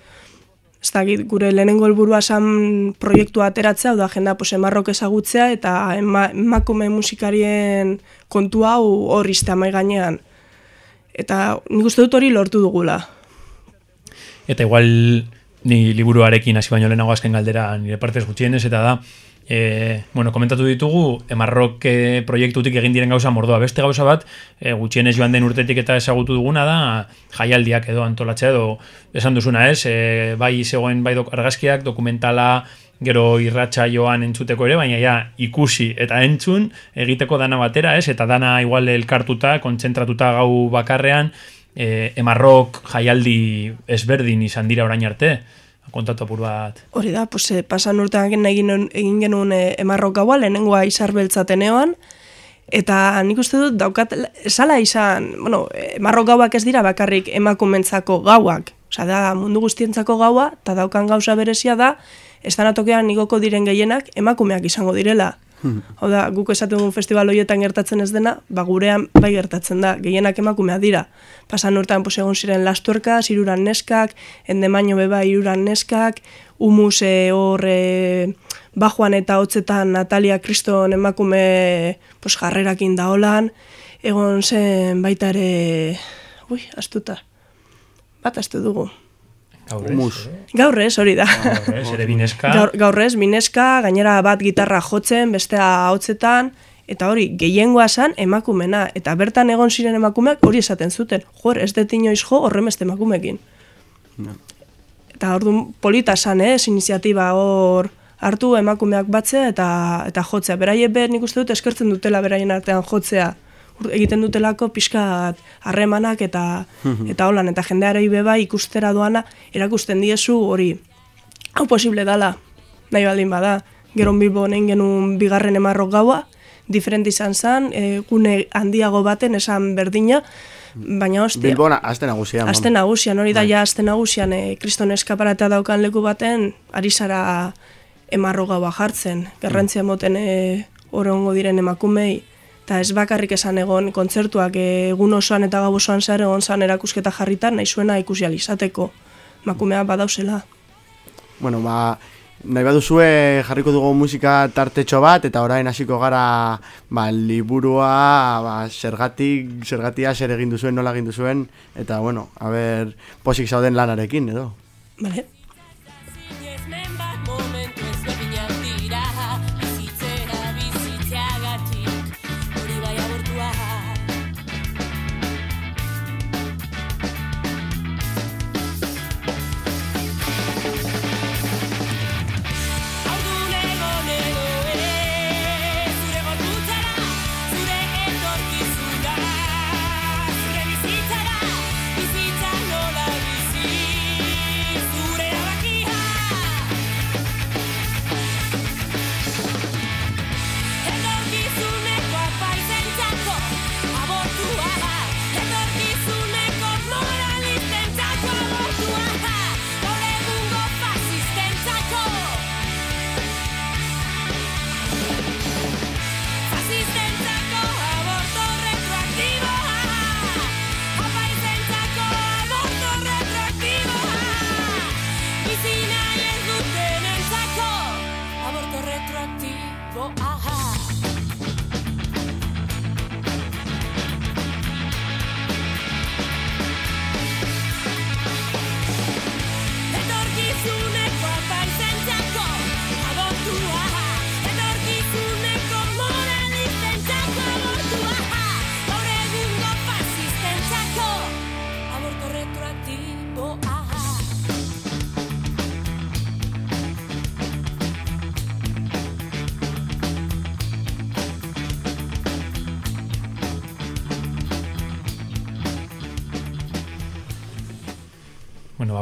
Ez dakit, gure lehenengo helburua san proiektua ateratzea, da jenda pues, emarrok ezagutzea eta ema, emakume musikarien kontu hau hor iztea mai gainean. Eta nik uste dut hori lortu dugula. Eta igual ni liburuarekin hasi baino lehenago azken galdera nire partez gutxienez eta da e, bueno, komentatu ditugu emarrok e, proiektutik egin diren gauza mordoa. Beste gauza bat, e, gutxienez joan den urtetik eta ezagutu duguna da jaialdiak edo antolatzea edo esan duzuna ez, e, bai zegoen bai dok, argazkiak, dokumentala, gero irratxa joan entzuteko ere, baina ja ikusi eta entzun egiteko dana batera, ez? Eta dana igual elkartuta, kontzentratuta gau bakarrean, e, emarrok jaialdi ezberdin izan dira orain arte. Kontatu apur bat. Hori da, pues, eh, pasan urtean egin, egin genuen eh, emarrok gaua, lehenengoa izar beltzateneoan, eta nik uste dut daukat, esala izan, bueno, emarrok gauak ez dira bakarrik emakumentzako gauak, Osea, da mundu guztientzako gaua, eta daukan gauza berezia da, estanatokean igoko diren gehienak emakumeak izango direla. Hau da, guk esaten dugun festival horietan gertatzen ez dena, ba gurean bai gertatzen da, gehienak emakumea dira. Pasan urtean pues, egon ziren lastuerka, iruran neskak, endemaino beba iruran neskak, humus eh, hor e, bajoan eta hotzetan Natalia Kriston emakume pues, jarrerakin daolan, egon zen baita ere, ui, astuta, bat astu dugu. Gaur Humus. Gaur ez, hori da. Gaur ez, ere bineska. Gaur, gaur ez, mineska, gainera bat gitarra jotzen, bestea hotzetan, eta hori, gehiengoa zan emakumena, eta bertan egon ziren emakumeak hori esaten zuten, jor, ez dut inoiz jo horremeste emakumekin. Eta orduan polita san, ez, iniziatiba hor hartu emakumeak batzea eta eta jotzea. Beraiek ber nik uste dut eskertzen dutela beraien artean jotzea. Egiten dutelako pixkat harremanak eta eta holan eta jendearei bebai ikustera doana erakusten diezu hori hau posible dala, nahi baldin bada. Gero Bilbo honen genuen bigarren emarrok gaua, diferente izan zen, e, gune handiago baten esan berdina, baina hostia, Bilbona, aste nagusian. Aste nagusian, hori da ja aste nagusian, e, kriston eskaparatea daukan leku baten, ari zara emarro gaua jartzen, garrantzia moten e, orongo diren emakumei, eta ez bakarrik esan egon kontzertuak egun osoan eta gau osoan zer egon zan erakusketa jarritan, nahi zuena ikusi alizateko, emakumea badauzela. Bueno, ba, nahi baduzue jarriko dugu musika tartetxo bat, eta orain hasiko gara ba, liburua, ba, zergatik, zergatia zer egin duzuen, nola egin duzuen, eta bueno, a ber, posik zauden lanarekin, edo. Vale?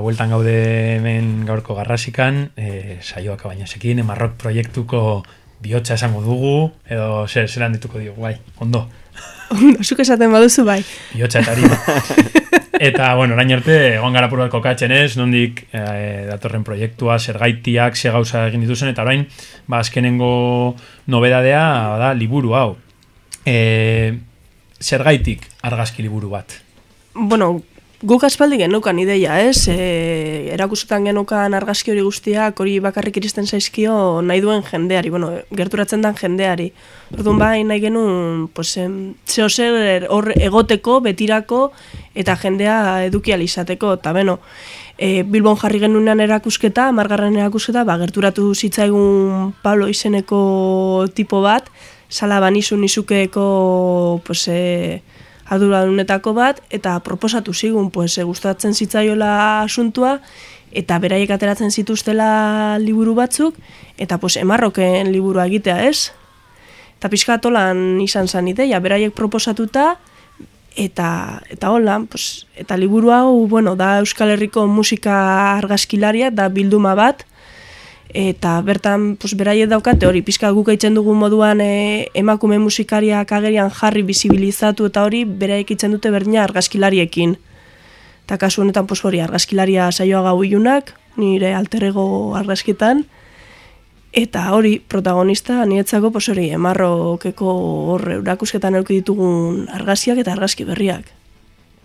Bueltan gaude hemen gaurko garrasikan, e, saioak bainasekin, emarrok proiektuko bihotza esango dugu, edo zer, zeran dituko diogu, bai, ondo, Ondo, zuk esaten baduzu bai. bihotza eta <laughs> eta, bueno, orain arte, egon gara puro kokatzen ez, nondik e, datorren proiektua, zergaitiak, ze gauza egin dituzen, eta orain, ba, azkenengo nobedadea, da, liburu hau. E, zergaitik argazki liburu bat. bueno, guk aspaldi genukan ideia, ez? E, erakusetan genukan argazki hori guztiak hori bakarrik iristen zaizkio nahi duen jendeari, bueno, gerturatzen den jendeari. Orduan bai nahi genuen, pues, em, zeo zer hor egoteko, betirako, eta jendea eduki izateko, eta beno, e, Bilbon jarri genunean erakusketa, margarren erakusketa, ba, gerturatu zitzaigun Pablo izeneko tipo bat, sala banizu nizukeeko, pues, e, arduradunetako bat, eta proposatu zigun, pues, gustatzen zitzaiola asuntua, eta beraiek ateratzen zituztela liburu batzuk, eta pues, emarroken liburua egitea, ez? Eta pixka tolan izan zen ideia, beraiek proposatuta, eta eta hola, pues, eta liburu hau, bueno, da Euskal Herriko musika argazkilaria, da bilduma bat, eta bertan pues, beraiek daukate hori, pixka guk eitzen dugun moduan e, emakume musikariak agerian jarri bizibilizatu eta hori beraiek eitzen dute berdina argazkilariekin. Eta kasu honetan pues, hori argazkilaria saioa gau ilunak, nire alterego argazkitan, Eta hori, protagonista, nietzako, pos hori, emarrokeko horre, urakusketan euki ditugun argazkiak eta argazki berriak.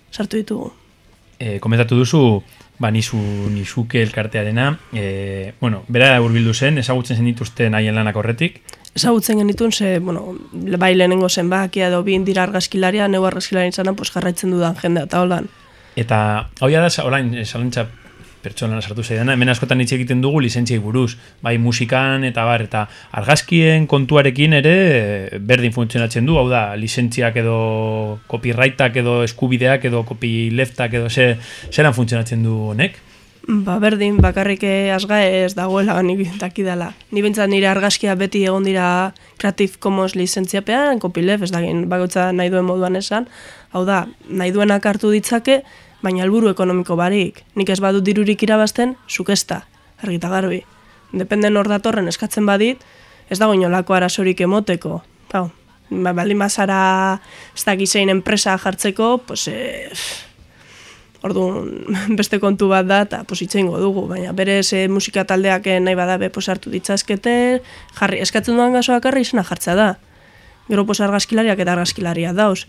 Sartu ditugu. E, komentatu duzu, ba, nizu, nizuke elkartearena, e, bueno, bera urbildu zen, ezagutzen zen dituzten haien lanak horretik, Ezagutzen genitun, ze, bueno, bai lehenengo zenbakia edo bin dira argazkilaria, neu argazkilaria izanan, pues jarraitzen dudan jendea eta holan. Eta hau da, orain, salantza pertsona sartu zaidana, hemen askotan hitz egiten dugu lizentziai buruz, bai musikan eta bar, eta argazkien kontuarekin ere eh, berdin funtzionatzen du, hau da, lizentziak edo copyrightak edo eskubideak edo copyleftak edo ze, zeran funtzionatzen du honek? Ba, berdin, bakarrik eh, asga ez dagoela <laughs> nik dakidala. Ni bintzat nire argazkia beti egon dira Creative Commons lizentziapean, copyleft, ez dagin, bakotza nahi duen moduan esan. Hau da, nahi duenak hartu ditzake, baina helburu ekonomiko barik. Nik ez badut dirurik irabazten, da, argita garbi. Dependen hor datorren eskatzen badit, ez dago inolako arazorik emoteko. Hau, ba, baldin bazara ez dakizein enpresa jartzeko, pues, eh, Orduan, <laughs> beste kontu bat da, eta ingo dugu, baina berez e, musika taldeak eh, nahi badabe pues, hartu ditzazkete, jarri, eskatzen duan gazoak harri izena jartza da. Gero pues, argazkilariak eta argazkilaria dauz.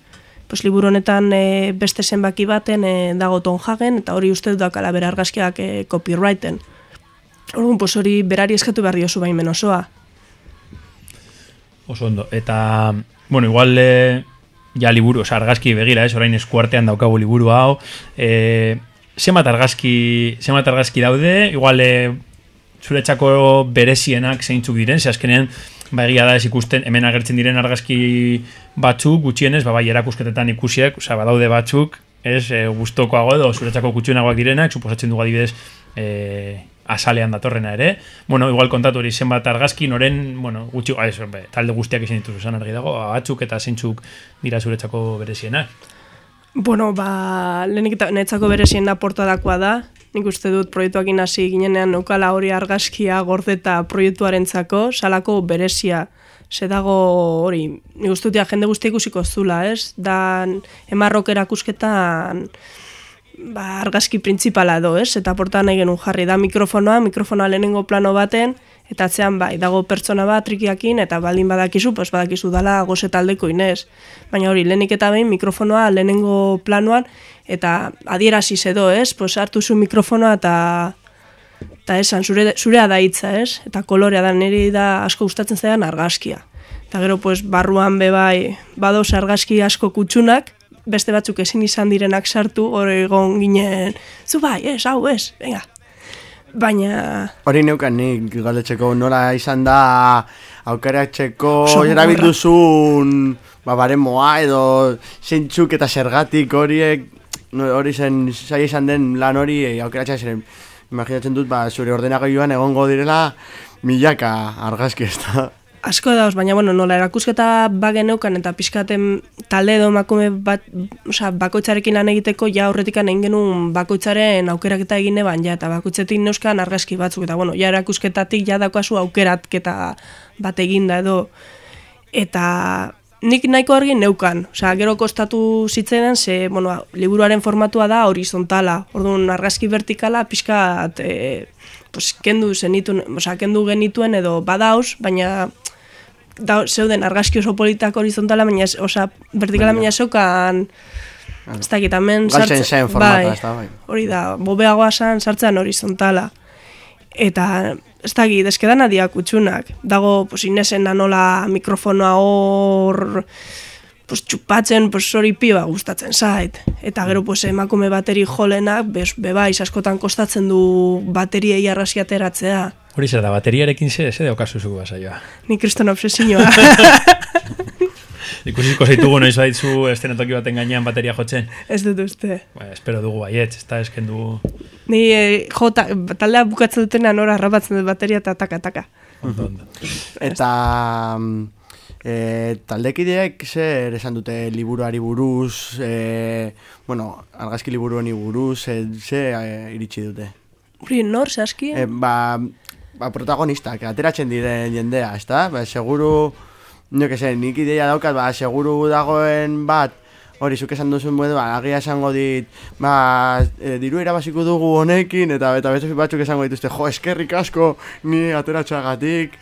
Pues, liburu honetan e, beste zenbaki baten e, dago ton jagen, eta hori uste dut dakala bere argazkiak e, copyrighten. Orduan, pues, hori berari eskatu behar diozu baimen osoa. Oso ondo. Eta, bueno, igual e, ja liburu, oza, argazki begira, ez, orain eskuartean daukagu liburu hau. E, zenbat argazki, zenbat argazki daude, igual e, zuretzako berezienak zeintzuk diren, ze azkenean, ba egia da ez ikusten, hemen agertzen diren argazki batzuk, gutxienez, ba bai erakusketetan ikusiek, oza, badaude batzuk, ez, e, gustokoago edo zuretzako kutxuenagoak direnak, suposatzen dugu adibidez, e, asalean datorrena ere. Bueno, igual kontatu hori zenbat argazki, noren, bueno, gutxi, ah, ez, be, talde guztiak izan dituzu esan argi dago, ba, batzuk eta zeintzuk dira zuretzako berezienak. Bueno, ba, lehenik eta netzako berezien da da. Nik uste dut proiektuakin hasi ginenean nokala hori argazkia gordeta proiektuarentzako, salako berezia. Ze dago hori, nik uste dut jende guztia ikusiko zula, ez? Da, emarrok erakusketan ba, argazki printzipala edo, ez? Eta porta nahi genuen jarri da mikrofonoa, mikrofonoa lehenengo plano baten, eta atzean bai, dago pertsona bat trikiakin, eta baldin badakizu, pues badakizu dala goze taldeko inez. Baina hori, lehenik eta behin mikrofonoa lehenengo planoan, eta adieraziz edo, ez? Pues hartu zu mikrofonoa eta eta esan, zure, zurea da hitza, ez? Eta kolorea da, niri da asko gustatzen zaidan argazkia. Eta gero, pues, barruan bebai, badoz argazki asko kutsunak, beste batzuk ezin izan direnak sartu, hor egon ginen, zu bai, ez, hau, ez, venga. Baina, Hori neukan nik galdetzeko nola izan da gogorra. erabilduzun ba, baremoa edo zeintzuk eta zergatik horiek hori zen zai izan den lan hori eh, aukeratzea zen imaginatzen dut ba, zure ordenagailuan egongo direla milaka argazki ez da. Asko dauz, baina bueno, nola erakusketa bageneukan eta pixkaten talde edo emakume bat, osea, bakoitzarekin lan egiteko ja aurretikan egin genuen bakoitzaren aukeraketa egin eban ja, eta bakoitzetik neuskan argazki batzuk, eta bueno, ja erakusketatik ja daukazu aukeratketa bat eginda edo, eta nik nahiko argi neukan, osea, gero kostatu zitzaidan, ze, bueno, liburuaren formatua da horizontala, orduan argazki vertikala pixkat, e, pues, kendu zenituen, osea, kendu genituen edo badauz, baina da, zeuden argazki oso politak horizontala, baina, osea, vertikala baina zeukan, ez dakit, hemen Galtzen sartze- zen formata, bai, bai. Hori da, bobeagoa san sartzean horizontala. Eta, ez dakit, eskedan adiak utxunak. Dago, pues, inesen nola mikrofonoa hor, pues, txupatzen, pues, hori piba gustatzen zait. Eta gero, pues, emakume bateri jolenak, bez, bebaiz, askotan kostatzen du bateriei arrazi ateratzea. Hori zer da, bateriarekin ze, ze daukazu zugu basaioa. Ni kriston obsesioa. <laughs> Ikusiko zaitugu noiz baitzu estenatoki baten gainean bateria jotzen. ez dut uste. Ba, espero dugu baietz, ez da esken dugu... Ni eh, jo, ta, taldea bukatzen dutenean hor harrapatzen dut bateria eta taka, taka. Eta e, taldekideek zer esan dute liburuari buruz, e, bueno, argazki liburu honi buruz, e, ze e, iritsi dute? Hori, nor, zehazki? E, ba, ba, protagonistak, ateratzen diren jendea, ezta? Ba, seguru, no que sé, nik ideia daukat, ba, seguru dagoen bat, hori zuk esan duzun bueno, ba, agia esango dit, ba, e, diru irabaziko dugu honekin, eta eta beste batzuk esango dituzte, jo, eskerrik asko, ni ateratxagatik,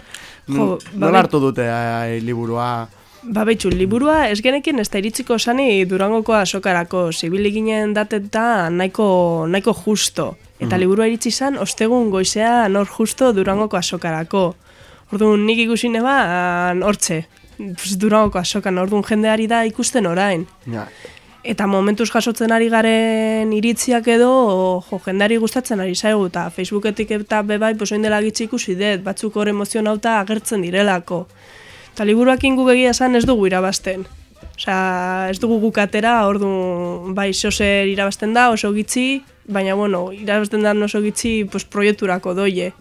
Jo, ba, nola hartu dute ai, liburua? Ba betxu, liburua ez genekin ez da iritsiko sani Durangoko asokarako. Zibili ginen dateta nahiko, nahiko justo. Eta liburua iritsi zan, ostegun goizea nor justo Durangoko asokarako. Orduan nik ikusi neban hortxe. Pues, Durangoko asokan, orduan jendeari da ikusten orain. Ja. Eta momentuz jasotzen ari garen iritziak edo, jo, jendari gustatzen ari zaigu, eta Facebooketik eta bebai, pues, oin dela gitzi ikusi dut, batzuk hor emozionauta agertzen direlako. Eta liburuak ingu begia esan ez dugu irabazten. Osea, ez dugu guk atera, ordu, bai, zozer irabazten da, oso gitzi, baina, bueno, irabazten da oso gitzi, pues, proiekturako doie.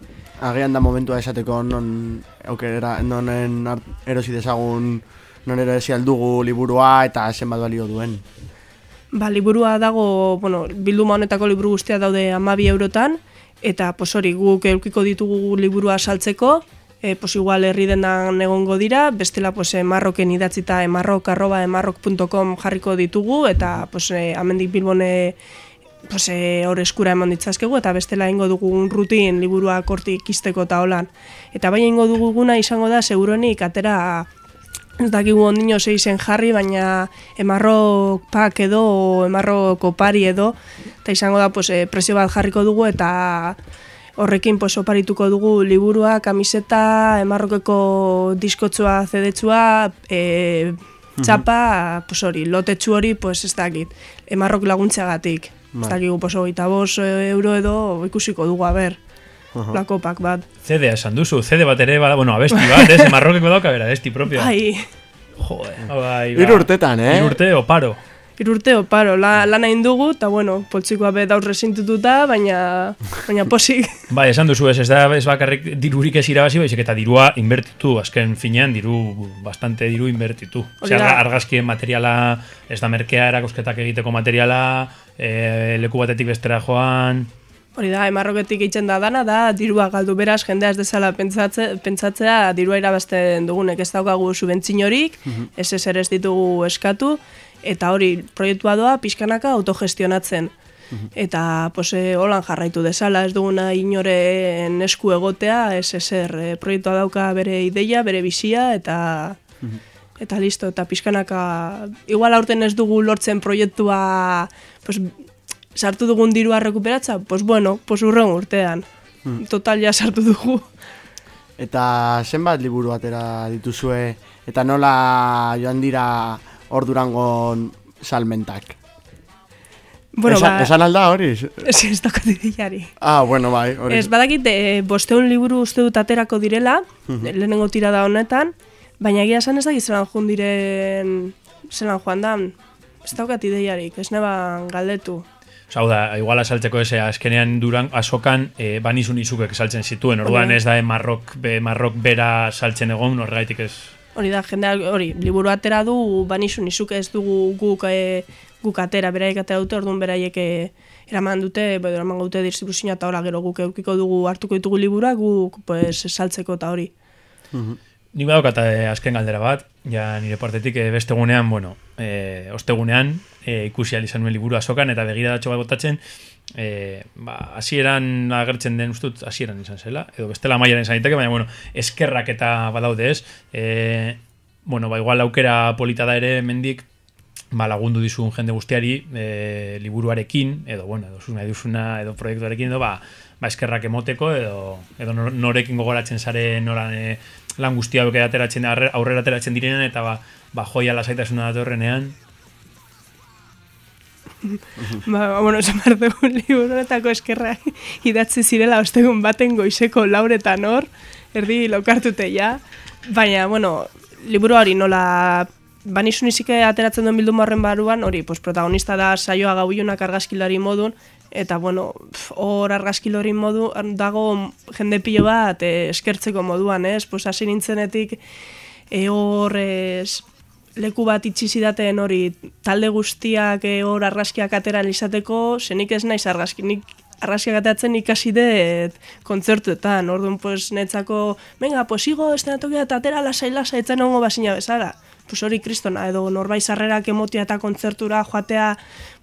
Agian da momentua esateko non aukera, nonen erosi dezagun non erosi aldugu liburua eta zenbat balio duen. Ba, liburua dago, bueno, bilduma honetako liburu guztia daude amabi eurotan, eta pos hori guk eukiko ditugu liburua saltzeko, e, pos igual herri dendan egongo dira, bestela pos emarroken idatzita emarrok arroba emarrok.com jarriko ditugu, eta pos e, amendik bilbone pues, e, hor eskura eman ditzazkegu, eta bestela ingo dugu un rutin liburuak hortik izteko eta holan. Eta bai ingo duguna izango da, seguronik atera ez dakigu ondino zeizen jarri, baina emarrok pak edo, emarrok opari edo, eta izango da pues, e, presio bat jarriko dugu, eta horrekin pues, oparituko dugu liburua, kamiseta, emarrokeko diskotsua, zedetsua, e, txapa, pues hori, lotetsu hori, pues ez dakit, emarrok laguntzeagatik. Ez Bai. dakigu, pues, hogeita bost euro edo ikusiko dugu, a ber, Aha. lakopak bat. CD esan duzu, CD bat ere bada, bueno, abesti bat, ez, marrokeko dauka, bera, abesti propia. Bai, Joder, bai, Hiru urtetan, eh? Hiru urte, oparo. Irurte oparo, la, lana indugu, eta bueno, poltsikoa be daur resintututa, baina, baina posik. <laughs> Bai, esan duzu ez, ez da ez bakarrik dirurik ez irabazi, baizik eta dirua inbertitu, azken finean diru, bastante diru inbertitu. Osea, da. argazkien materiala, ez da merkea erakosketak egiteko materiala, e, leku batetik bestera joan, Hori da, emarroketik eitzen da dana, da dirua galdu beraz, jendea ez dezala pentsatze, pentsatzea dirua irabazten dugunek ez daukagu subentzinorik, Mhm. ez ezer ez ditugu eskatu, eta hori proiektua doa pixkanaka autogestionatzen. Eta pues, eh, holan jarraitu dezala, ez duguna inoren esku egotea, ez ezer, eh, proiektua dauka bere ideia, bere bizia, eta eta listo, eta pixkanaka, igual aurten ez dugu lortzen proiektua, pues, sartu dugun dirua rekuperatza, pues bueno, pues urren urtean. Hmm. Total ja sartu dugu. Eta zenbat liburu atera dituzue eta nola joan dira hor durangon salmentak? Bueno, esan, ba- esan alda hori? <laughs> Ez ez daukat ideiari. Ah, bueno, bai, hori. Ez badakit, e, bosteun liburu uste dut aterako direla, Mhm. lehenengo tirada honetan, baina egia esan ez dakit zelan joan diren, zelan joan dan, ez daukat ideiarik, ez neban galdetu. Hau da, igual asaltzeko eze, azkenean duran asokan e, banizun izukek saltzen zituen, orduan da. ez da marrok, be, marrok bera saltzen egon, horregaitik ez. Hori da, jendea, hori, liburu atera du, banizu nizuk ez dugu guk, e, guk atera, beraiek atera dute, orduan beraiek e, eraman dute, edo eraman dute distribuzioa eta hola gero guk eukiko dugu, hartuko ditugu libura, guk pues, saltzeko eta hori. Nik badaukat eh, azken galdera bat, ja nire partetik eh, beste egunean, bueno, eh, ostegunean eh, ikusi izan nuen liburu azokan eta begiradatxo bat botatzen, eh, ba, hasieran agertzen den ustut, hasieran izan zela, edo bestela maiaren izan daiteke, baina, bueno, eskerrak eta badaude ez, eh, bueno, ba, igual aukera polita da ere mendik, ba, lagundu dizun jende guztiari e, liburuarekin, edo, bueno, edo zuzuna duzuna, edo proiektuarekin, edo, ba, ba eskerrak emoteko, edo, edo nor- norekin gogoratzen zare noran e, lan guztia ateratzen, aurrera ateratzen direnean, eta ba, ba joia lasaitasuna datorrenean. <laughs> Ba, bueno, esan behar dugu liburu honetako eskerra idatzi zirela ostegun baten goizeko lauretan hor, erdi lokartute ja, baina, bueno, liburu hori nola banizun izike ateratzen duen bilduma horren baruan, hori, pues, protagonista da saioa gauiunak argazkilari modun, eta, bueno, hor argazkilari modu dago jende pilo bat eh, eskertzeko moduan, ez? Pues, hasi nintzenetik e, hor ez, leku bat itxi zidaten hori talde guztiak eh, hor argazkiak atera izateko, zenik ez naiz argazki, nik argazkiak ateratzen ikasi dut kontzertuetan, orduan pues netzako, venga, pues igo estenatokia eta atera lasai lasai etzen ongo basina bezala. Pues hori kristona, edo norbait sarrerak emotia eta kontzertura joatea,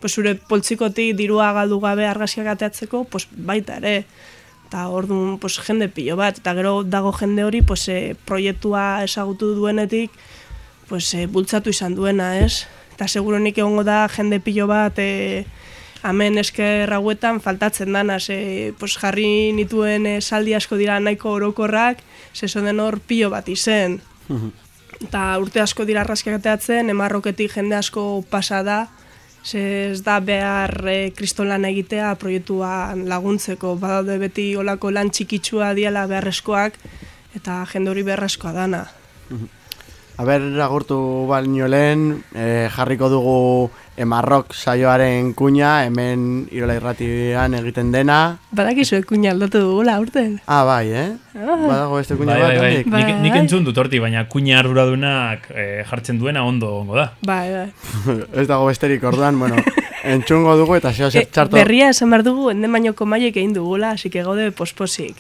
pues zure poltsikotik dirua galdu gabe argazkiak ateratzeko, pues baita ere. Eta orduan pues, jende pilo bat, eta gero dago jende hori pues, e, proiektua ezagutu duenetik, pues, e, bultzatu izan duena, ez? Eta seguronik egongo da jende pilo bat e, hemen esker hauetan faltatzen dana, ze, pues, jarri nituen e, saldi asko dira nahiko orokorrak, ze den hor pilo bat izen. Eta urte asko dira arrazkiak ateatzen, emarroketik jende asko pasa da, ze ez da behar e, kristolan egitea proiektuan laguntzeko, badaude beti olako lan txikitsua diala beharrezkoak, eta jende hori beharrezkoa dana. Aber agurtu baino lehen, eh, jarriko dugu emarrok saioaren kuña, hemen Irola Irratian egiten dena. Badakizu kuña aldatu dugula urten. Ah, bai, eh? Ah. Badago beste kuña Bai, bat, bai, bai. Nik, nik Bai. entzun dut horti, baina kuña arduradunak eh, jartzen duena ondo ongo da. Bai, bai. <laughs> Ez dago besterik orduan, bueno, entzungo dugu eta zeo zer E, txarto. berria esan behar dugu, enden bainoko maiek egin dugula, que gaude posposik.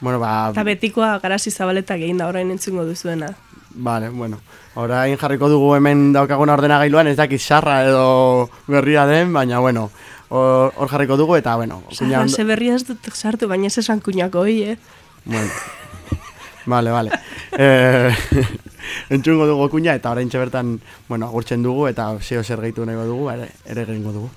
Bueno, ba, Eta betikoa garazi zabaletak egin da orain entzungo duzuena. Vale, bueno. Orain jarriko dugu hemen daukagun ordenagailuan, ez dakit sarra edo berria den, baina bueno, hor hor jarriko dugu eta bueno, kuña ondo- ze berria ez dut sartu, baina ez esan kuñako hoi, eh? Bueno. Vale, vale. Eh, <laughs> entzungo dugu kuña eta orain bertan, bueno, agurtzen dugu eta zeo zer gehitu nahi dugu, ere, ere dugu.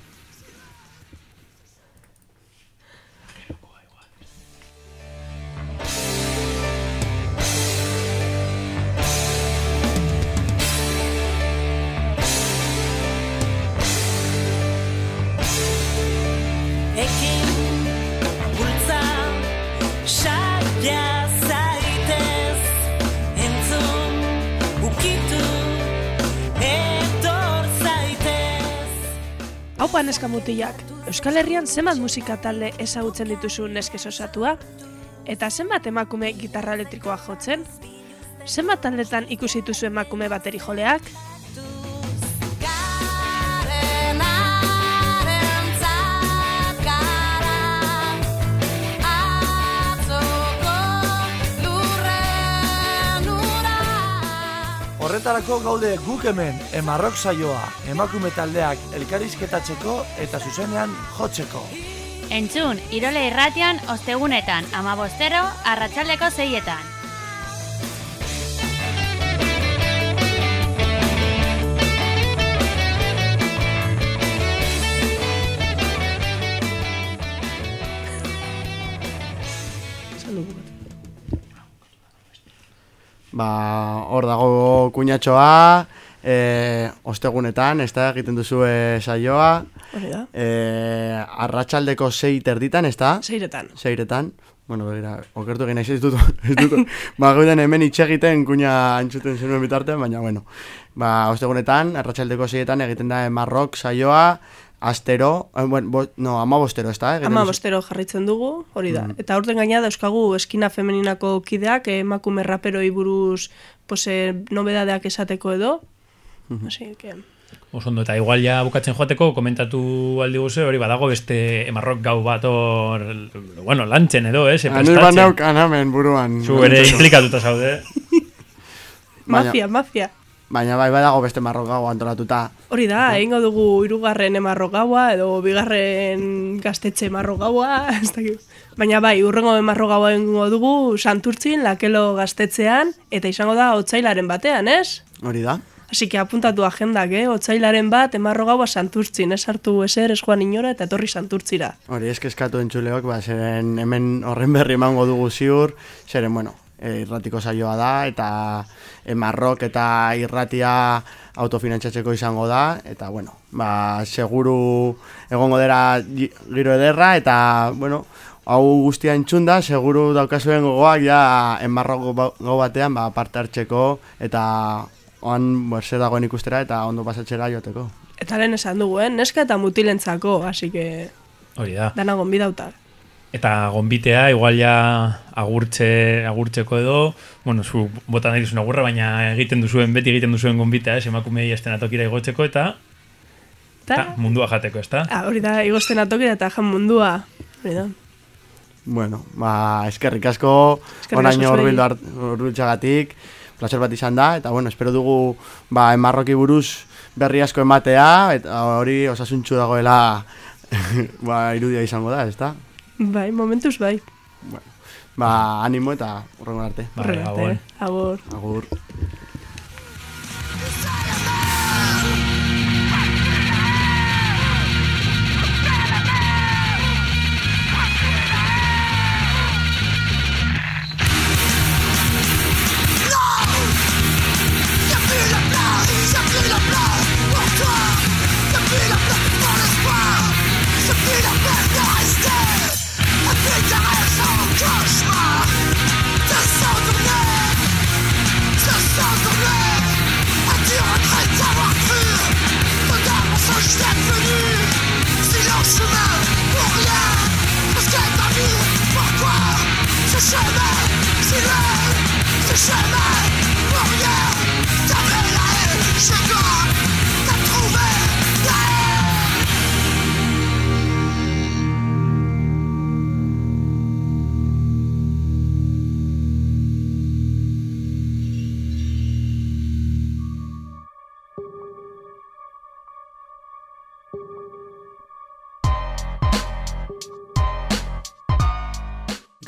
Haupa neska mutilak, Euskal Herrian zenbat musika talde ezagutzen dituzu neskez osatua? Eta zenbat emakume gitarra elektrikoa jotzen? Zenbat taldetan ikusi dituzu emakume bateri joleak? Horretarako gaude guk hemen emarrok saioa, emakume taldeak elkarizketatzeko eta zuzenean jotzeko. Entzun, Irole irratian ostegunetan, amabostero, arratsaldeko zeietan. Ba, hor dago kuñatxoa, e, ostegunetan, ez da, egiten duzu saioa. Hori da. E, arratsaldeko sei terditan, ez da? Seiretan. Seiretan. Bueno, begira, okertu egin naiz ez dut, ez dut, ba, gauden hemen itxe egiten kuña antzuten zenuen bitartean, baina, bueno, ba, ostegunetan, arratsaldeko seietan egiten da marrok saioa, astero, eh, bueno, bo, no, ama bostero, ez da? egiten Ama bostero jarraitzen dugu, hori da. Mm. Eta aurten gaina dauzkagu eskina femeninako kideak, eh, emakume raperoi buruz pose, nobedadeak esateko edo. Mhm. Así que... Oso ondo, eta igual ja bukatzen joateko, komentatu aldi guzu, hori badago beste emarrok gau bat hor, bueno, lantzen edo, eh, se prestatzen. baneukan hemen buruan. Zu ere implikatuta zaude. <laughs> Mafia, mafia. Baina bai, badago beste marrok gau antolatuta. Hori da, egingo dugu hirugarren emarro gaua, edo bigarren gaztetxe emarro gaua, <laughs> ez dakit. Baina bai, urrengo emarro gaua egingo dugu Santurtzin, Lakelo gaztetzean, eta izango da otzailaren batean, ez? Hori da. Así que apuntatu agendak, eh? Otzailaren bat, emarro gaua Santurtzin, ez hartu eser, ez joan inora, eta etorri Santurtzira. Hori eskeskatu entzuleok, ba, zeren hemen horren berri emango dugu ziur, zeren, bueno, e, irratiko saioa da, eta emarrok eta irratia autofinantzatzeko izango da, eta, bueno, ba, seguru egongo dera gi- giro ederra, eta, bueno, hau guztia entzunda, seguru daukazuen gogoak, ja, emarrok go- batean, ba, parte hartzeko, eta oan, zer dagoen ikustera, eta ondo pasatzera joteko. Eta lehen esan dugu, eh? Neska eta mutilentzako, así que Hori da. dana gonbidauta. Eta gonbitea, igual ja agurtze, agurtzeko edo, bueno, zu botan nahi duzun agurra, baina egiten duzuen, beti egiten duzuen gonbitea, ez, emakumei estenatokira igotzeko, eta, Ta? eta mundua jateko, ez da? Ah, hori da, igozten atokira eta jan mundua. Hori da. Bueno, ba, eskerrik asko, hart- hurbiltxagatik, placer bat izan da, eta bueno, espero dugu, ba, enmarroki buruz berri asko ematea, eta hori osasuntxu dagoela, <laughs> ba, irudia izango da, ezta? <laughs> Bai, momentuz bai. Ba, animo eta urrengo arte. Horren arte. Agur. Agur.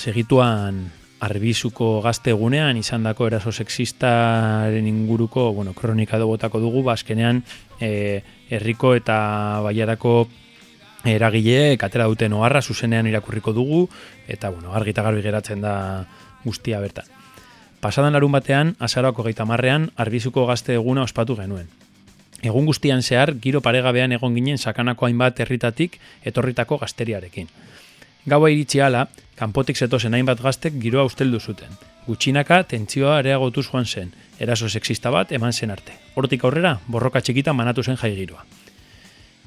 Segituan arbizuko gazte egunean izandako eraso sexistaren inguruko, bueno, kronika edo botako dugu, bazkenean e, herriko eta baiarako eragile katera duten oharra zuzenean irakurriko dugu, eta bueno, argi eta garbi geratzen da guztia bertan. Pasadan larun batean, azaroako geita marrean, arbizuko gazte eguna ospatu genuen. Egun guztian zehar, giro paregabean egon ginen sakanako hainbat herritatik etorritako gazteriarekin. Gaua iritsi ala, kanpotik zetozen hainbat gaztek giroa usteldu zuten. Gutxinaka tentzioa areagotuz joan zen, eraso sexista bat eman zen arte. Hortik aurrera, borroka txikitan manatu zen jai giroa.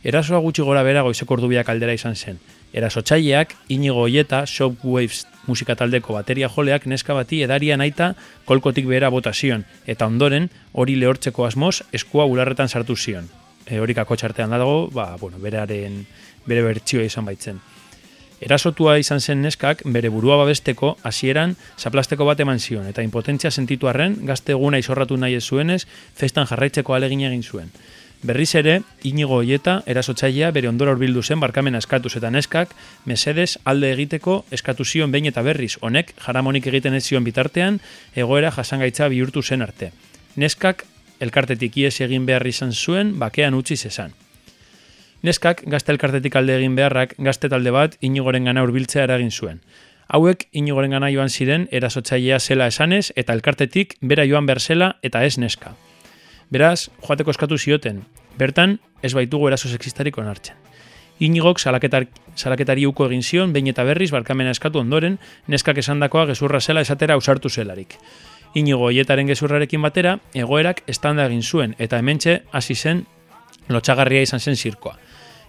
Erasoa gutxi gora bera goizeko ordubiak aldera izan zen. Erasotzaileak, inigo oieta, Shopwaves musika taldeko bateria joleak neska bati edaria naita kolkotik behera bota zion, eta ondoren hori lehortzeko asmoz eskua ularretan sartu zion. E, hori kako txartean dago, ba, bueno, beraren, bere bertsioa izan baitzen. Erasotua izan zen neskak bere burua babesteko hasieran zaplasteko bat eman zion eta impotentzia sentitu arren gazte eguna izorratu nahi ez zuenez festan jarraitzeko alegin egin zuen. Berriz ere, inigo hoieta erasotzailea bere ondora hurbildu zen barkamena eskatuz eta neskak mesedes alde egiteko eskatu zion behin eta berriz honek jaramonik egiten ez zion bitartean egoera jasangaitza bihurtu zen arte. Neskak elkartetik ies egin behar izan zuen bakean utzi zezan. Neskak gazte elkartetik alde egin beharrak gazte talde bat inigoren gana urbiltzea eragin zuen. Hauek inigoren gana joan ziren erasotzailea zela esanez eta elkartetik bera joan behar zela eta ez neska. Beraz, joateko eskatu zioten, bertan ez baitugu eraso sexistarik onartzen. Inigok salaketar, salaketari uko egin zion, behin eta berriz barkamena eskatu ondoren, neskak esandakoa gezurra zela esatera ausartu zelarik. Inigo hoietaren gezurrarekin batera, egoerak estanda egin zuen, eta hementxe hasi zen lotxagarria izan zen zirkoa.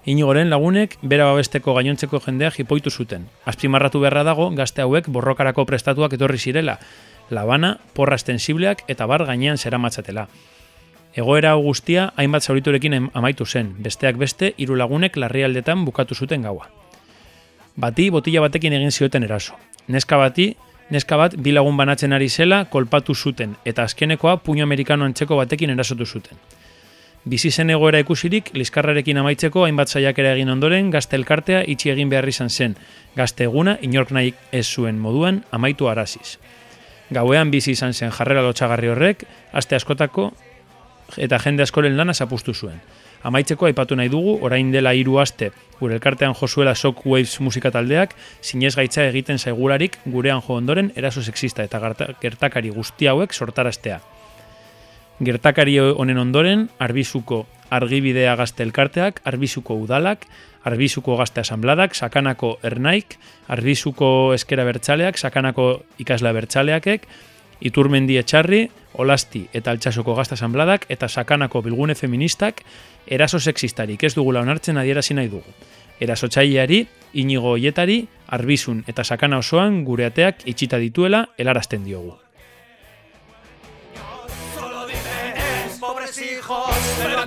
Inigoren lagunek bera babesteko gainontzeko jendea jipoitu zuten. Azpimarratu beharra dago gazte hauek borrokarako prestatuak etorri zirela, labana, porra estensibleak eta bar gainean zeramatzatela. Egoera hau guztia hainbat zauriturekin amaitu zen, besteak beste hiru lagunek larrialdetan bukatu zuten gaua. Bati botila batekin egin zioten eraso. Neska bati, neska bat bi lagun banatzen ari zela kolpatu zuten eta azkenekoa puño amerikano antzeko batekin erasotu zuten. Bizi zen egoera ikusirik, liskarrarekin amaitzeko hainbat saiakera egin ondoren gazte elkartea itxi egin behar izan zen, gazte eguna inork nahi ez zuen moduan amaitu araziz. Gauean bizi izan zen jarrera lotxagarri horrek, aste askotako eta jende askoren lana zapustu zuen. Amaitzeko aipatu nahi dugu, orain dela hiru aste, gure elkartean josuela Shockwaves musika taldeak, zinez gaitza egiten zaigularik gurean jo ondoren eraso sexista eta gerta- gertakari guzti hauek sortaraztea. Gertakari honen ondoren, Arbizuko Argibidea Gazte Elkarteak, Arbizuko Udalak, Arbizuko Gazte Asambladak, Sakanako Ernaik, Arbizuko Eskera Bertzaleak, Sakanako Ikasla Bertzaleakek, Iturmendi Etxarri, Olasti eta Altsasoko Gazte Asambladak eta Sakanako Bilgune Feministak eraso sexistarik ez dugula onartzen adierazi nahi dugu. Erasotzaileari, inigo hoietari, arbizun eta sakana osoan gure ateak itxita dituela helarazten diogu. Hijos, pero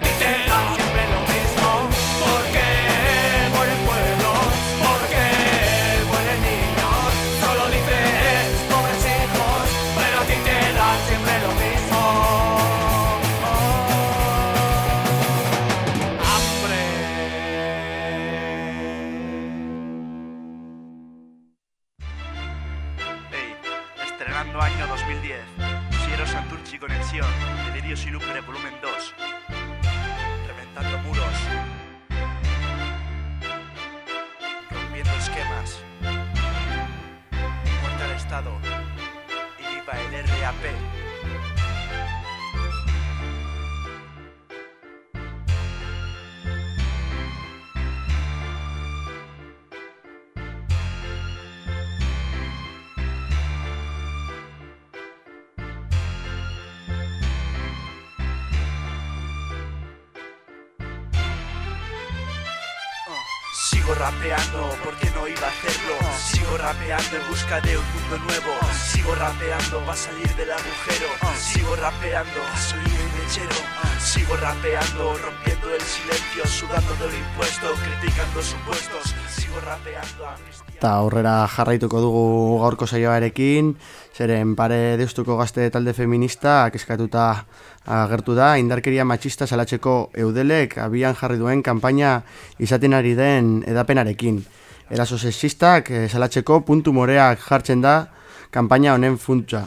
a. rapeando porque no iba a hacerlo. Sigo rapeando en busca de un mundo nuevo. Sigo rapeando para salir del agujero. Sigo rapeando, soy el mechero. Sigo rapeando, rompiendo el silencio, sudando del impuesto, criticando supuestos. Eta aurrera jarraituko dugu gaurko saioarekin, zeren pare deustuko gazte talde feminista eskatuta agertu da, indarkeria matxista salatzeko eudelek abian jarri duen kanpaina izaten ari den edapenarekin. Eraso sexistak eh, salatzeko puntu moreak jartzen da kanpaina honen funtsa.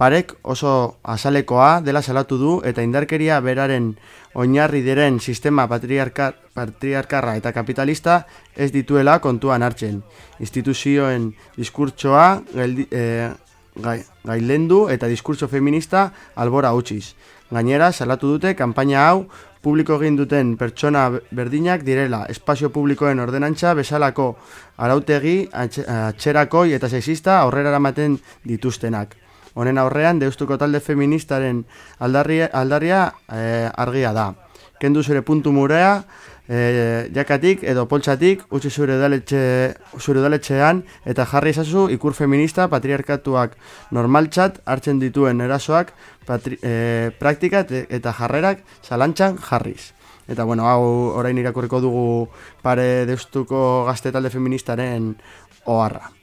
Parek oso azalekoa dela salatu du eta indarkeria beraren oinarri diren sistema patriarka, patriarkarra eta kapitalista ez dituela kontuan hartzen. Instituzioen diskurtsoa geldi, eh, gai, gailendu eta diskurtso feminista albora utziz. Gainera, salatu dute kanpaina hau publiko egin duten pertsona berdinak direla espazio publikoen ordenantza bezalako arautegi atxe- atxerakoi eta sexista aurrera eramaten dituztenak. Honen aurrean, deustuko talde feministaren aldarria, aldarria eh, argia da. Kendu zure puntu murea, eh, jakatik edo poltsatik, utzi zure udaletxe, zure udaletxean eta jarri ezazu ikur feminista patriarkatuak normaltzat hartzen dituen erasoak patri, eh, praktika te- eta jarrerak zalantzan jarriz. Eta bueno, hau orain irakurriko dugu pare deustuko gazte talde feministaren oharra.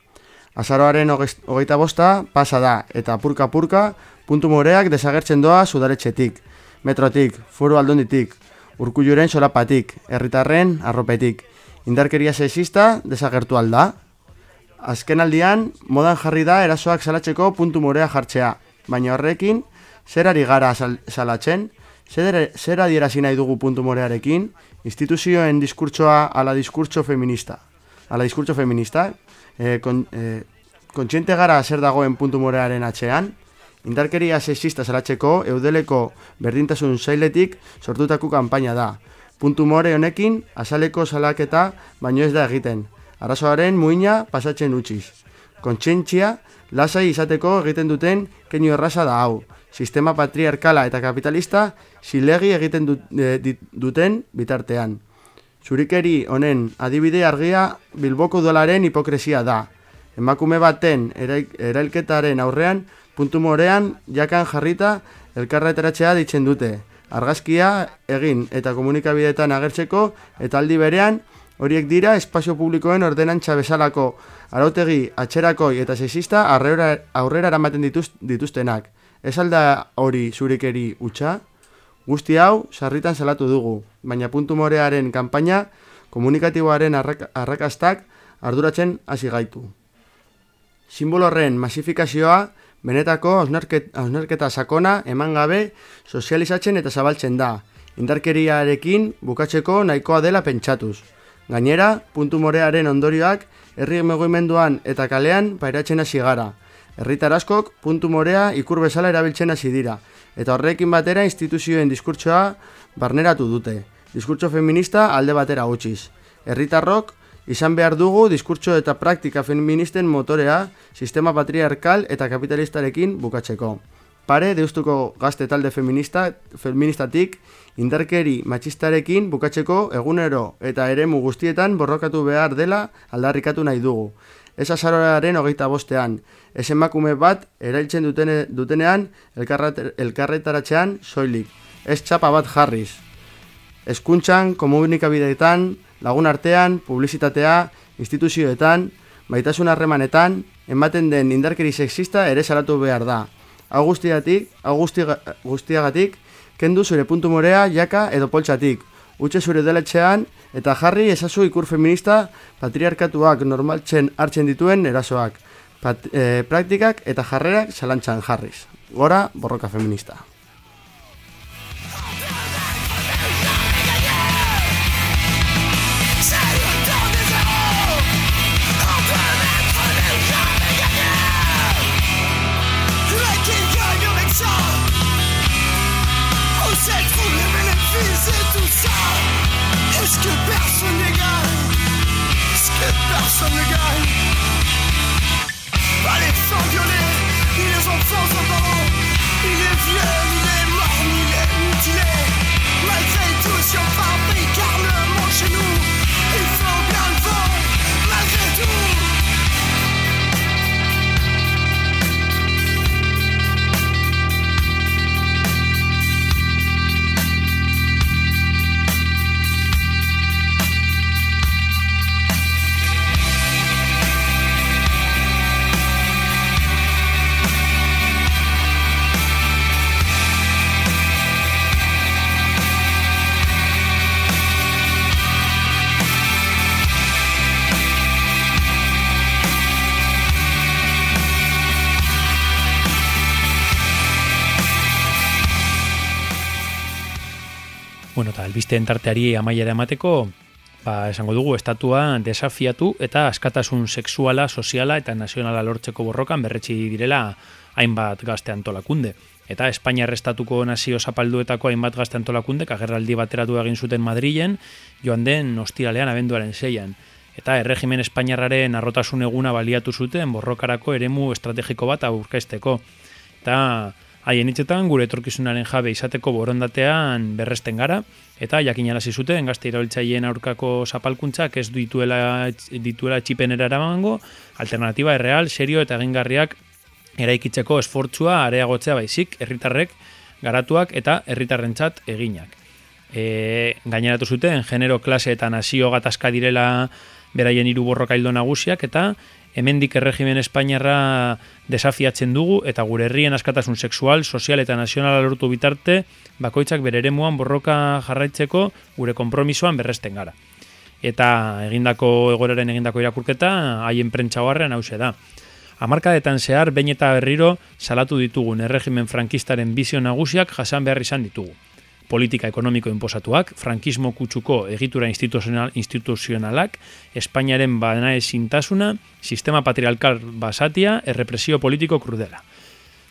Azaroaren hogeita bosta pasa da eta purka-purka puntu moreak desagertzen doa sudaretxetik, metrotik, furu aldunditik, urkulluren solapatik, herritarren arropetik. Indarkeria sexista desagertu alda. Azken aldian, modan jarri da erasoak salatzeko puntu morea jartzea, baina horrekin, zer ari gara sal- salatzen, zer, zer adierazi nahi dugu puntu morearekin, instituzioen diskurtsoa ala diskurtso feminista. Ala diskurtso feminista, e, kon, e, kontxiente gara zer dagoen puntu morearen atzean, indarkeria sexista salatzeko eudeleko berdintasun zailetik sortutako kanpaina da. Puntu more honekin, azaleko salaketa baino ez da egiten. Arazoaren muina pasatzen utziz. Kontsentzia, lasai izateko egiten duten keinu erraza da hau. Sistema patriarkala eta kapitalista zilegi egiten e, dit- duten bitartean. Zurikeri honen adibide argia Bilboko udalaren hipokresia da. Emakume baten eraik- erailketaren aurrean puntu morean jakan jarrita elkarreteratzea ditzen dute. Argazkia egin eta komunikabideetan agertzeko eta aldi berean horiek dira espazio publikoen ordenantza bezalako arautegi atxerakoi eta sexista aurrera, aurrera eramaten dituz, dituztenak. Ez alda hori zurikeri utxa? Guzti hau sarritan salatu dugu, baina puntu morearen kanpaina komunikatiboaren arrak, arrakastak arduratzen hasi gaitu. Simbolo horren masifikazioa benetako hausnarketa sakona eman gabe sozializatzen eta zabaltzen da. indarkeriarekin bukatzeko nahikoa dela pentsatuz. Gainera, puntu morearen ondorioak herri mugimenduan eta kalean pairatzen hasi gara. Herritar askok puntu morea ikur bezala erabiltzen hasi dira, eta horrekin batera instituzioen diskurtsoa barneratu dute. Diskurtso feminista alde batera utziz. Herritarrok izan behar dugu diskurtso eta praktika feministen motorea sistema patriarkal eta kapitalistarekin bukatzeko. Pare deustuko gazte talde feminista, feministatik indarkeri matxistarekin bukatzeko egunero eta eremu guztietan borrokatu behar dela aldarrikatu nahi dugu. Ez azaroraren hogeita bostean, ez emakume bat erailtzen dutene, dutenean elkarretaratzean soilik. Ez txapa bat jarriz. Eskuntxan, komunikabideetan, lagun artean, publizitatea, instituzioetan, maitasun harremanetan, ematen den indarkeri sexista ere salatu behar da. Hau guztiga- guztiagatik, kendu zure puntu morea, jaka edo poltsatik. Utxe zure deletxean eta jarri ezazu ikur feminista patriarkatuak normaltzen hartzen dituen erasoak. Pat, eh, praktikak eta jarrerak zalantzan jarriz. Gora, borroka feminista. Albisteen tarteari amaiera emateko, ba, esango dugu, estatua desafiatu eta askatasun sexuala, soziala eta nazionala lortzeko borrokan berretsi direla hainbat gazte antolakunde. Eta Espainiar estatuko nazio zapalduetako hainbat gazte antolakundek agerraldi bateratu egin zuten Madrilen, joan den ostiralean abenduaren zeian. Eta erregimen Espainiarraren arrotasun eguna baliatu zuten borrokarako eremu estrategiko bat aurkezteko. Eta haien hitzetan gure etorkizunaren jabe izateko borondatean berresten gara, eta jakinarazi zuten gazte irabiltzaileen aurkako zapalkuntzak ez dituela, dituela txipenera eramango, alternatiba erreal, serio eta egingarriak eraikitzeko esfortzua areagotzea baizik, herritarrek garatuak eta herritarrentzat eginak. E, gaineratu zuten, genero, klase eta nazio gatazka direla beraien hiru borrokaildo nagusiak eta hemendik erregimen Espainiarra desafiatzen dugu eta gure herrien askatasun sexual, sozial eta nazionala lortu bitarte bakoitzak bere eremuan borroka jarraitzeko gure konpromisoan berresten gara. Eta egindako egoraren egindako irakurketa haien prentsa horrean hause da. Hamarkadetan zehar behin eta berriro salatu ditugun erregimen frankistaren bizio nagusiak jasan behar izan ditugu. Politika ekonomiko inposatuak, frankismo kutsuko egitura instituzional, instituzionalak, Espainiaren bana ezintasuna, sistema patriarkal basatia, errepresio politiko krudela.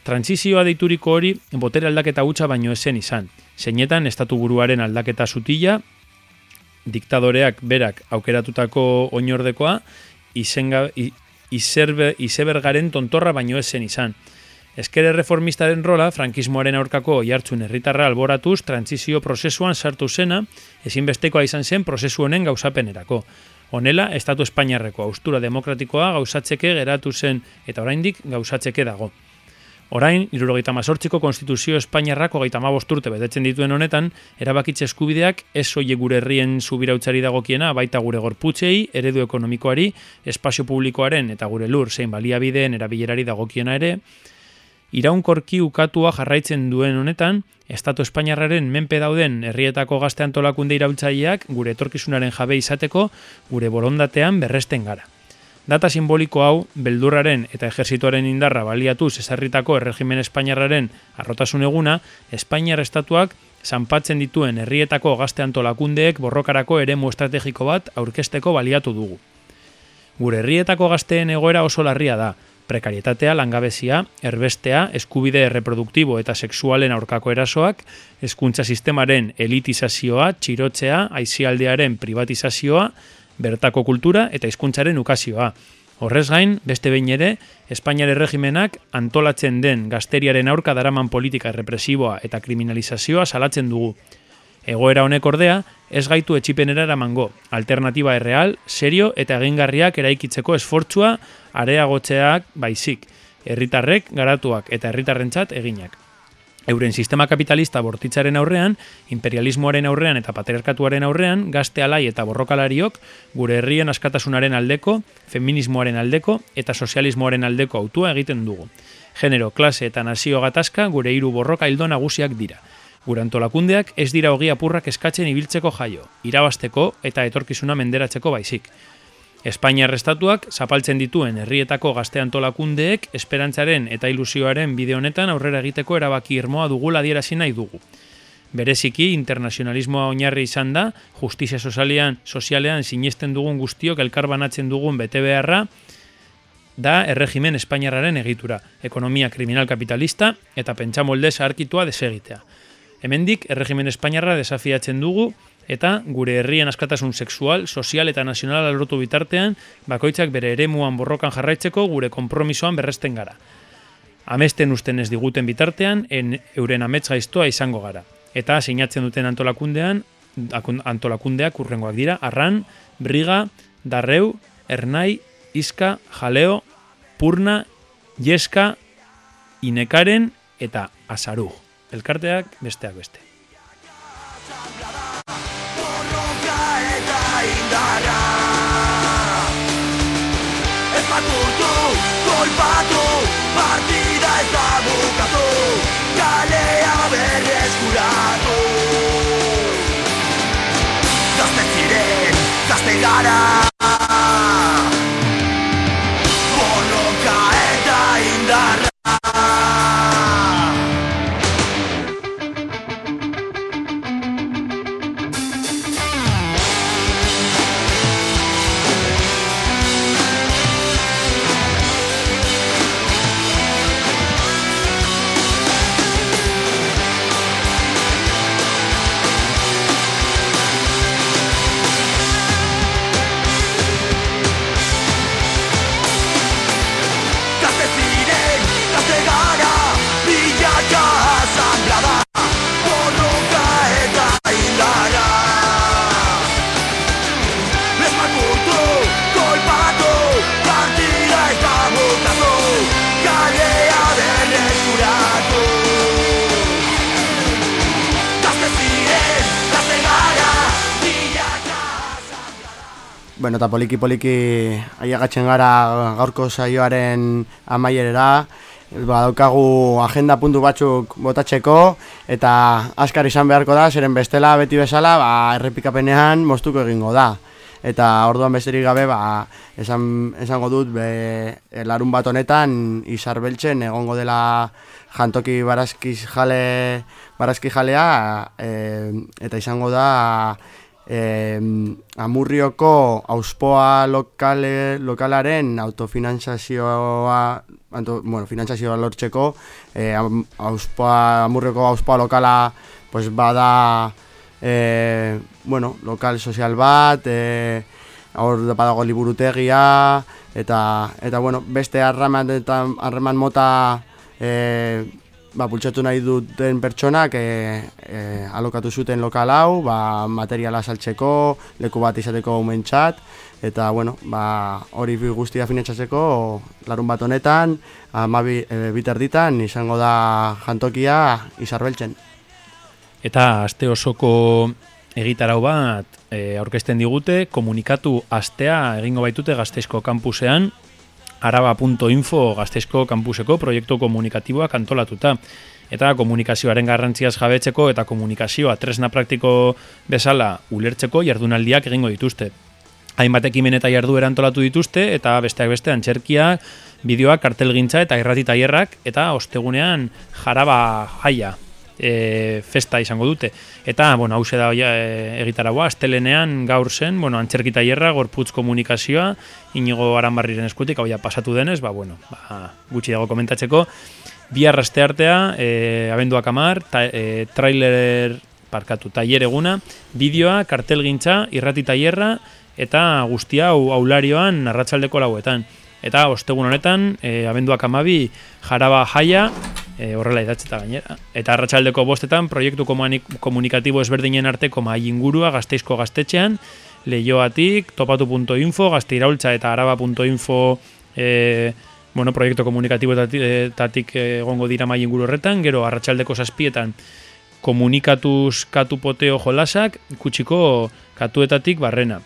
Trantzizioa deituriko hori botere aldaketa hutsa baino esen izan. Zeinetan estatu buruaren aldaketa sutila, diktadoreak berak aukeratutako oinordekoa, izenga, izerbe, izebergaren tontorra baino esen izan. Ezkere reformistaren rola, frankismoaren aurkako jartzun herritarra alboratuz, trantzizio prozesuan sartu zena, ezinbestekoa izan zen prozesu honen gauzapenerako. Honela, Estatu Espainiarreko austura demokratikoa gauzatzeke geratu zen eta oraindik gauzatzeke dago. Orain, irurogeita mazortziko konstituzio Espainiarrak hogeita urte betetzen dituen honetan, erabakitze eskubideak ez soile gure herrien subirautzari dagokiena, baita gure gorputzei, eredu ekonomikoari, espazio publikoaren eta gure lur zein baliabideen erabilerari dagokiena ere, iraunkorki ukatua jarraitzen duen honetan, Estatu Espainiarraren menpe dauden herrietako gazte antolakunde iraultzaileak gure etorkizunaren jabe izateko gure borondatean berresten gara. Data simboliko hau, beldurraren eta ejerzituaren indarra baliatuz ezarritako erregimen Espainiarraren arrotasun eguna, Espainiar estatuak zanpatzen dituen herrietako gazte antolakundeek borrokarako eremu estrategiko bat aurkesteko baliatu dugu. Gure herrietako gazteen egoera oso larria da, prekarietatea, langabezia, erbestea, eskubide reproduktibo eta sexualen aurkako erasoak, hezkuntza sistemaren elitizazioa, txirotzea, aizialdearen privatizazioa, bertako kultura eta hizkuntzaren ukazioa. Horrez gain, beste behin ere, Espainiar erregimenak antolatzen den gazteriaren aurka daraman politika represiboa eta kriminalizazioa salatzen dugu. Egoera honek ordea, ez gaitu etxipenera eramango, alternatiba erreal, serio eta egingarriak eraikitzeko esfortzua areagotzeak baizik, herritarrek garatuak eta herritarrentzat eginak. Euren sistema kapitalista bortitzaren aurrean, imperialismoaren aurrean eta patriarkatuaren aurrean, gazte alai eta borrokalariok gure herrien askatasunaren aldeko, feminismoaren aldeko eta sozialismoaren aldeko autua egiten dugu. Genero, klase eta nazio gatazka gure hiru borroka hildo nagusiak dira. Gure antolakundeak ez dira hogi apurrak eskatzen ibiltzeko jaio, irabasteko eta etorkizuna menderatzeko baizik. Espainiar estatuak zapaltzen dituen herrietako gazte antolakundeek esperantzaren eta ilusioaren bide honetan aurrera egiteko erabaki irmoa dugula adierazi nahi dugu. Bereziki internazionalismoa oinarri izan da, justizia sozialean, sozialean sinesten dugun guztiok elkar banatzen dugun bete beharra, da erregimen espainiarraren egitura, ekonomia kriminal kapitalista eta pentsamolde zaharkitua desegitea. Hemendik erregimen espainiarra desafiatzen dugu eta gure herrien askatasun sexual, sozial eta nazionala lortu bitartean, bakoitzak bere eremuan borrokan jarraitzeko gure konpromisoan berresten gara. Amesten usten ez diguten bitartean, en euren amets gaiztoa izango gara. Eta sinatzen duten antolakundean, akun- antolakundeak urrengoak dira, arran, briga, darreu, ernai, iska, jaleo, purna, jeska, inekaren eta azaru. Elkarteak besteak beste. Ez makurtu, kolpatu, partida ez da bukatu Kalea berreskuratu Gazte ziren, gazte gara Borroka eta indarra Bueno, eta poliki poliki aiagatzen gara gaurko saioaren amaierera. Ba, daukagu agenda puntu batzuk botatzeko eta askar izan beharko da, zeren bestela beti bezala, ba, errepikapenean moztuko egingo da. Eta orduan besterik gabe, ba, esan, esango dut, be, larun bat honetan izar beltzen egongo dela jantoki barazkiz jale, barazki jalea, e, eta izango da eh, Amurrioko auspoa lokale, lokalaren autofinantzazioa anto, bueno, finantzazioa lortzeko eh, auspoa, Amurrioko auspoa lokala pues, bada eh, bueno, lokal sozial bat eh, hor badago liburutegia eta, eta bueno, beste harreman, eta, harreman mota eh, ba, bultzatu nahi duten pertsonak e, e, alokatu zuten lokal hau, ba, materiala saltzeko, leku bat izateko umentzat, eta bueno, ba, hori guztia finetxatzeko larun bat honetan, amabi e, bitarditan izango da jantokia izarbeltzen. Eta aste osoko egitarau bat e, digute, komunikatu astea egingo baitute Gasteizko kampusean, araba.info Gasteizko kampuseko proiektu komunikatiboak antolatuta. Eta komunikazioaren garrantziaz jabetzeko eta komunikazioa tresna praktiko bezala ulertzeko jardunaldiak egingo dituzte. Hainbat ekimen eta jarduera antolatu dituzte eta besteak beste antxerkia, bideoak, kartelgintza eta irrati tailerrak eta ostegunean jaraba jaia. E, festa izango dute. Eta, bueno, hause da e, egitaragoa, astelenean gaur zen, bueno, antzerkita hierra, gorputz komunikazioa, inigo aranbarriren eskutik, hau ja pasatu denez, ba, bueno, ba, gutxi dago komentatzeko, bihar aste artea, e, abenduak amar, ta, e, trailer parkatu, tailer eguna, bideoa, kartelgintza, irrati tailerra, eta guztia hau aularioan arratsaldeko lauetan. Eta ostegun honetan, e, abenduak amabi, jaraba jaia, e, horrela idatzeta gainera. Eta arratsaldeko bostetan, proiektu komunik- komunikatibo ezberdinen arteko mahai ingurua gazteizko gaztetxean, lehioatik, topatu.info, gazteiraultza eta araba.info e, bueno, proiektu komunikatiboetatik egongo dira mai inguru horretan, gero arratsaldeko zazpietan komunikatuz katu poteo jolasak, kutsiko katuetatik barrena.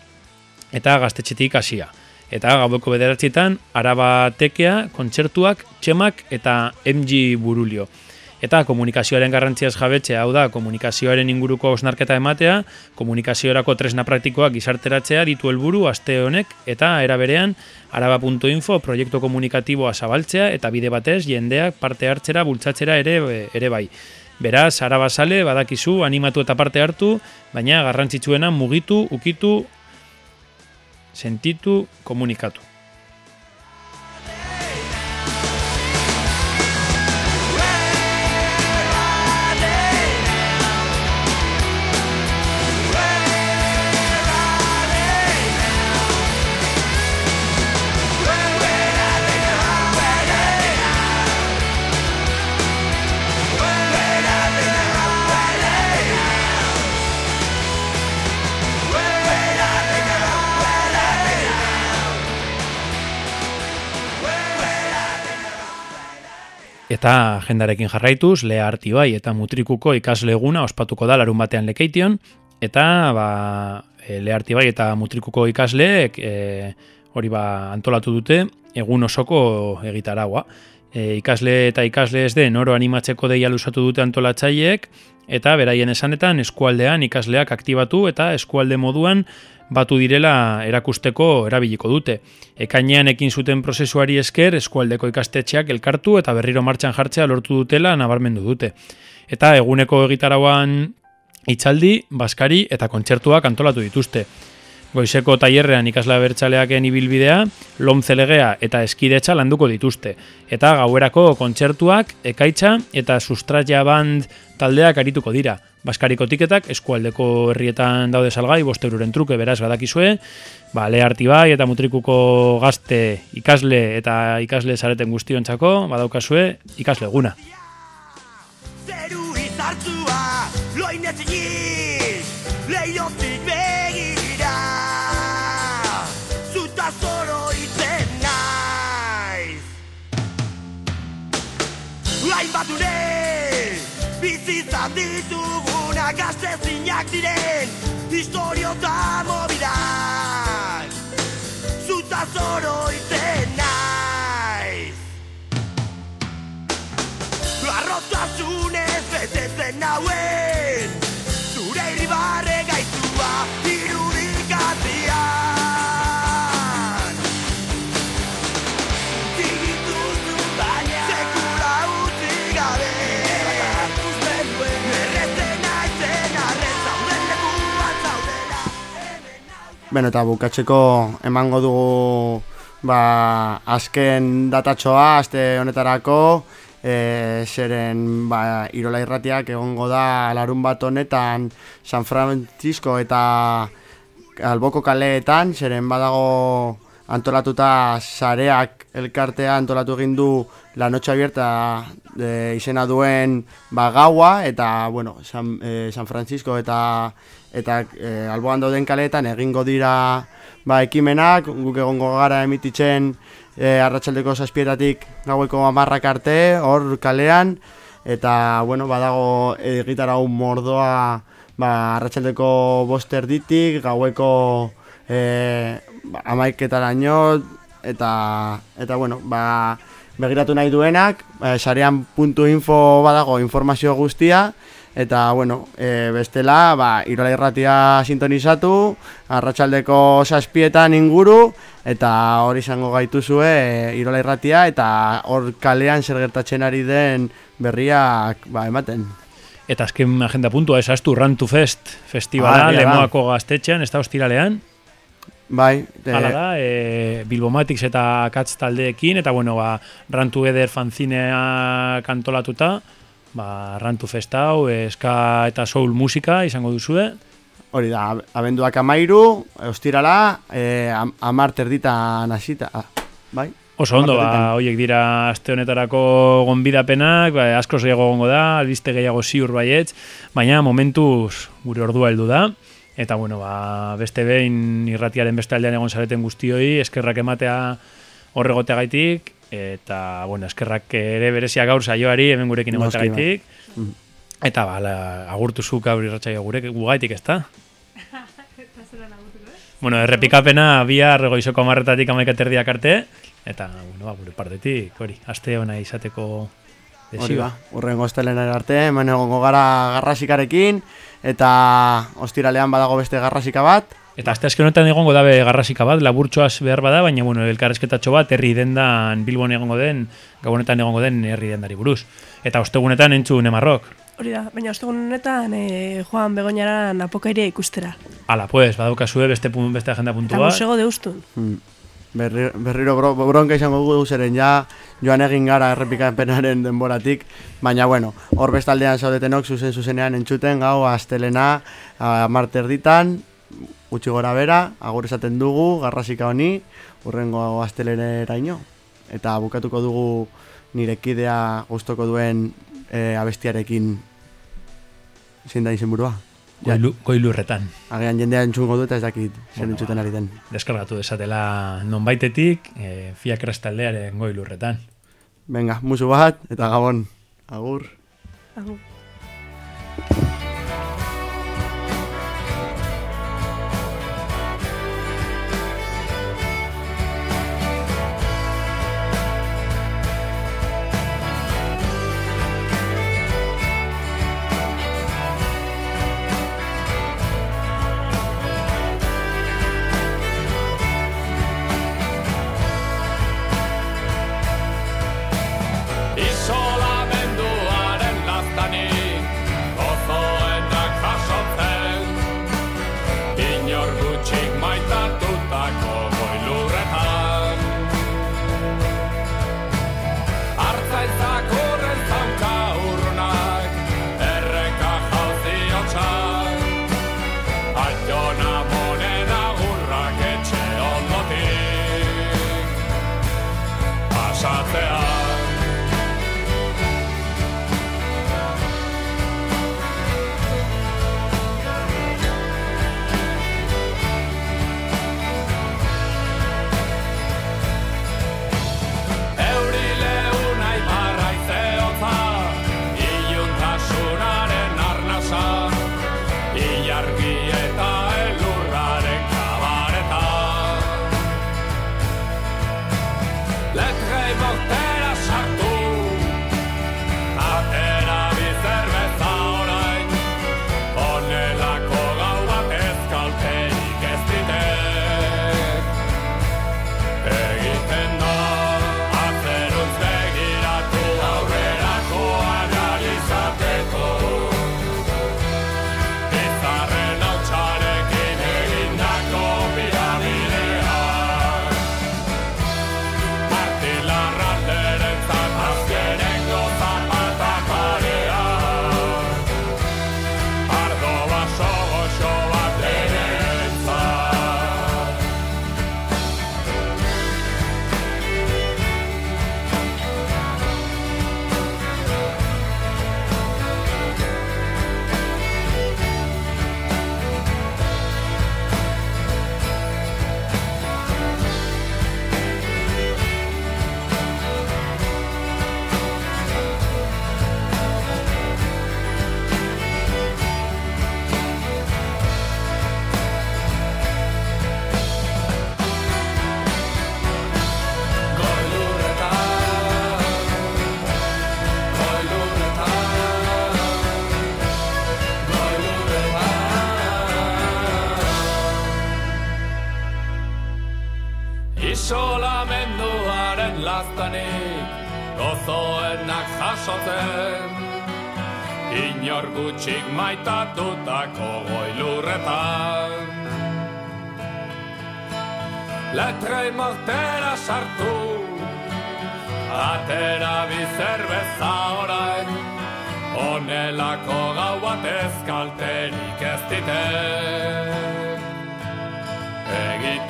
Eta gaztetxetik hasia. Eta gaueko bederatzietan, araba tekea, kontzertuak, txemak eta MG burulio. Eta komunikazioaren garrantziaz jabetxe, hau da, komunikazioaren inguruko osnarketa ematea, komunikaziorako tresna praktikoak gizarteratzea ditu helburu aste honek, eta era berean, araba.info proiektu komunikatiboa zabaltzea, eta bide batez, jendeak parte hartzera, bultzatzera ere, ere bai. Beraz, araba sale, badakizu, animatu eta parte hartu, baina garrantzitsuena mugitu, ukitu, sentitu, komunikatu. Eta agendarekin jarraituz, Lea Artibai eta Mutrikuko ikasle eguna ospatuko da larun batean lekeition, eta ba, e, Lea Artibai eta Mutrikuko ikasleek e, hori ba antolatu dute egun osoko egitaragua. E, ikasle eta ikasle ez den oro animatzeko deia lusatu dute antolatzaileek, eta beraien esanetan eskualdean ikasleak aktibatu eta eskualde moduan batu direla erakusteko erabiliko dute. Ekainean ekin zuten prozesuari esker eskualdeko ikastetxeak elkartu eta berriro martxan jartzea lortu dutela nabarmendu dute. Eta eguneko egitarauan itzaldi, baskari eta kontzertuak antolatu dituzte. Goizeko tailerrean ikasla bertxaleaken ibilbidea, lomzelegea eta eskidetza landuko dituzte. Eta gauerako kontzertuak, ekaitza eta sustraia band taldeak arituko dira. Baskariko tiketak eskualdeko herrietan daude salgai, boste euroren truke beraz badakizue, ba, le bai eta mutrikuko gazte ikasle eta ikasle zareten guztiontzako, badaukazue ikasle eguna. Zeru izartzua, loinetzinik, leiotik begira. Zuta zoro itzen naiz. Hainbat ure, bizizan ditugunak gaztezinak diren Historio eta mobidak Zuta zoro itzen naiz. Arrotasunez betetzen nauen Beno, eta bukatzeko emango dugu ba, azken datatxoa, aste honetarako, e, zeren ba, Irola Irratiak egongo da larun bat honetan San Francisco eta Alboko kaleetan, zeren badago antolatuta sareak elkartea antolatu egin du La Noche Abierta e, izena duen ba, gaua, eta bueno, San, e, San Francisco eta eta e, alboan dauden kaleetan egingo dira ba, ekimenak, guk egongo gara emititzen e, arratsaldeko zazpietatik gaueko amarrak arte, hor kalean, eta, bueno, badago egitarau mordoa ba, arratsaldeko boster ditik, gaueko e, ba, amaiketaraino, eta, eta, bueno, ba, begiratu nahi duenak, e, sarean.info badago informazio guztia, eta, bueno, e, bestela, ba, irola irratia sintonizatu, arratsaldeko zazpietan inguru, eta hori izango gaituzue e, irola irratia, eta hor kalean zer gertatzen ari den berriak ba, ematen. Eta azken agenda puntua esastu Run to Fest festivala, Ah, lemoako gaztetxean, ez da ostiralean. Bai, eh, Hala da, e, Bilbomatics eta Katz taldeekin, eta bueno, ba, Run Together fanzinea kantolatuta, ba, Run to Fest hau, eska eta soul musika izango duzue. Hori da, ab- abenduak amairu, ostirala, eh, am, amar terditan hasita, ah, bai? Oso ondo, ba, hoiek dira aste honetarako gonbidapenak, ba, asko gehiago gongo da, albiste gehiago ziur baietz, baina momentuz gure ordua heldu da. Eta bueno, ba, beste behin irratiaren beste aldean egon zareten guztioi, eskerrak ematea horregoteagaitik, eta bueno, eskerrak ere bereziak gaur saioari hemen gurekin Noski, bai. Mhm. Eta bala, agurtu zuk gaur irratsaio gurek gugaitik, ezta? Bueno, errepikapena bihar goizoko amarretatik amaika terdiak arte, eta, bueno, ba, gure partetik, hori, aste ona izateko Hori ba, urrengo estelenaren arte, hemen egongo gara garrasikarekin, eta ostiralean badago beste garrasika bat, Eta aste azken honetan egongo dabe garrasika bat, laburtxoaz behar bada, baina, bueno, elkarrezketatxo bat, herri dendan, Bilbon egongo den, gabonetan egongo den herri dendari buruz. Eta ostegunetan entzun emarrok. Hori da, baina ostegun honetan e, Juan Begoñaran apokairia ikustera. Ala, pues, badaukazue beste, beste agenda puntu Eta musego deustun. Mm. Berri, berriro bro, bronka izango dugu zeren ja joan egin gara errepikapenaren denboratik, baina bueno, hor bestaldean zaudetenok zuzen zuzenean entzuten gau astelena amarte erditan, utxi gora bera, agur esaten dugu, garrasika honi, urrengo asteleneraino. Eta bukatuko dugu nire kidea gustoko duen e, abestiarekin zein da izenburua. Goilu, goilurretan. Agian jendea entzungo du eta ez dakit zer entzuten ari den. Deskargatu desatela nonbaitetik, e, fiakras taldearen goilurretan. Venga, musu bat eta gabon. Agur. Agur.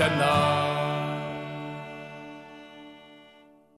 Kalterik ez dite Egiten da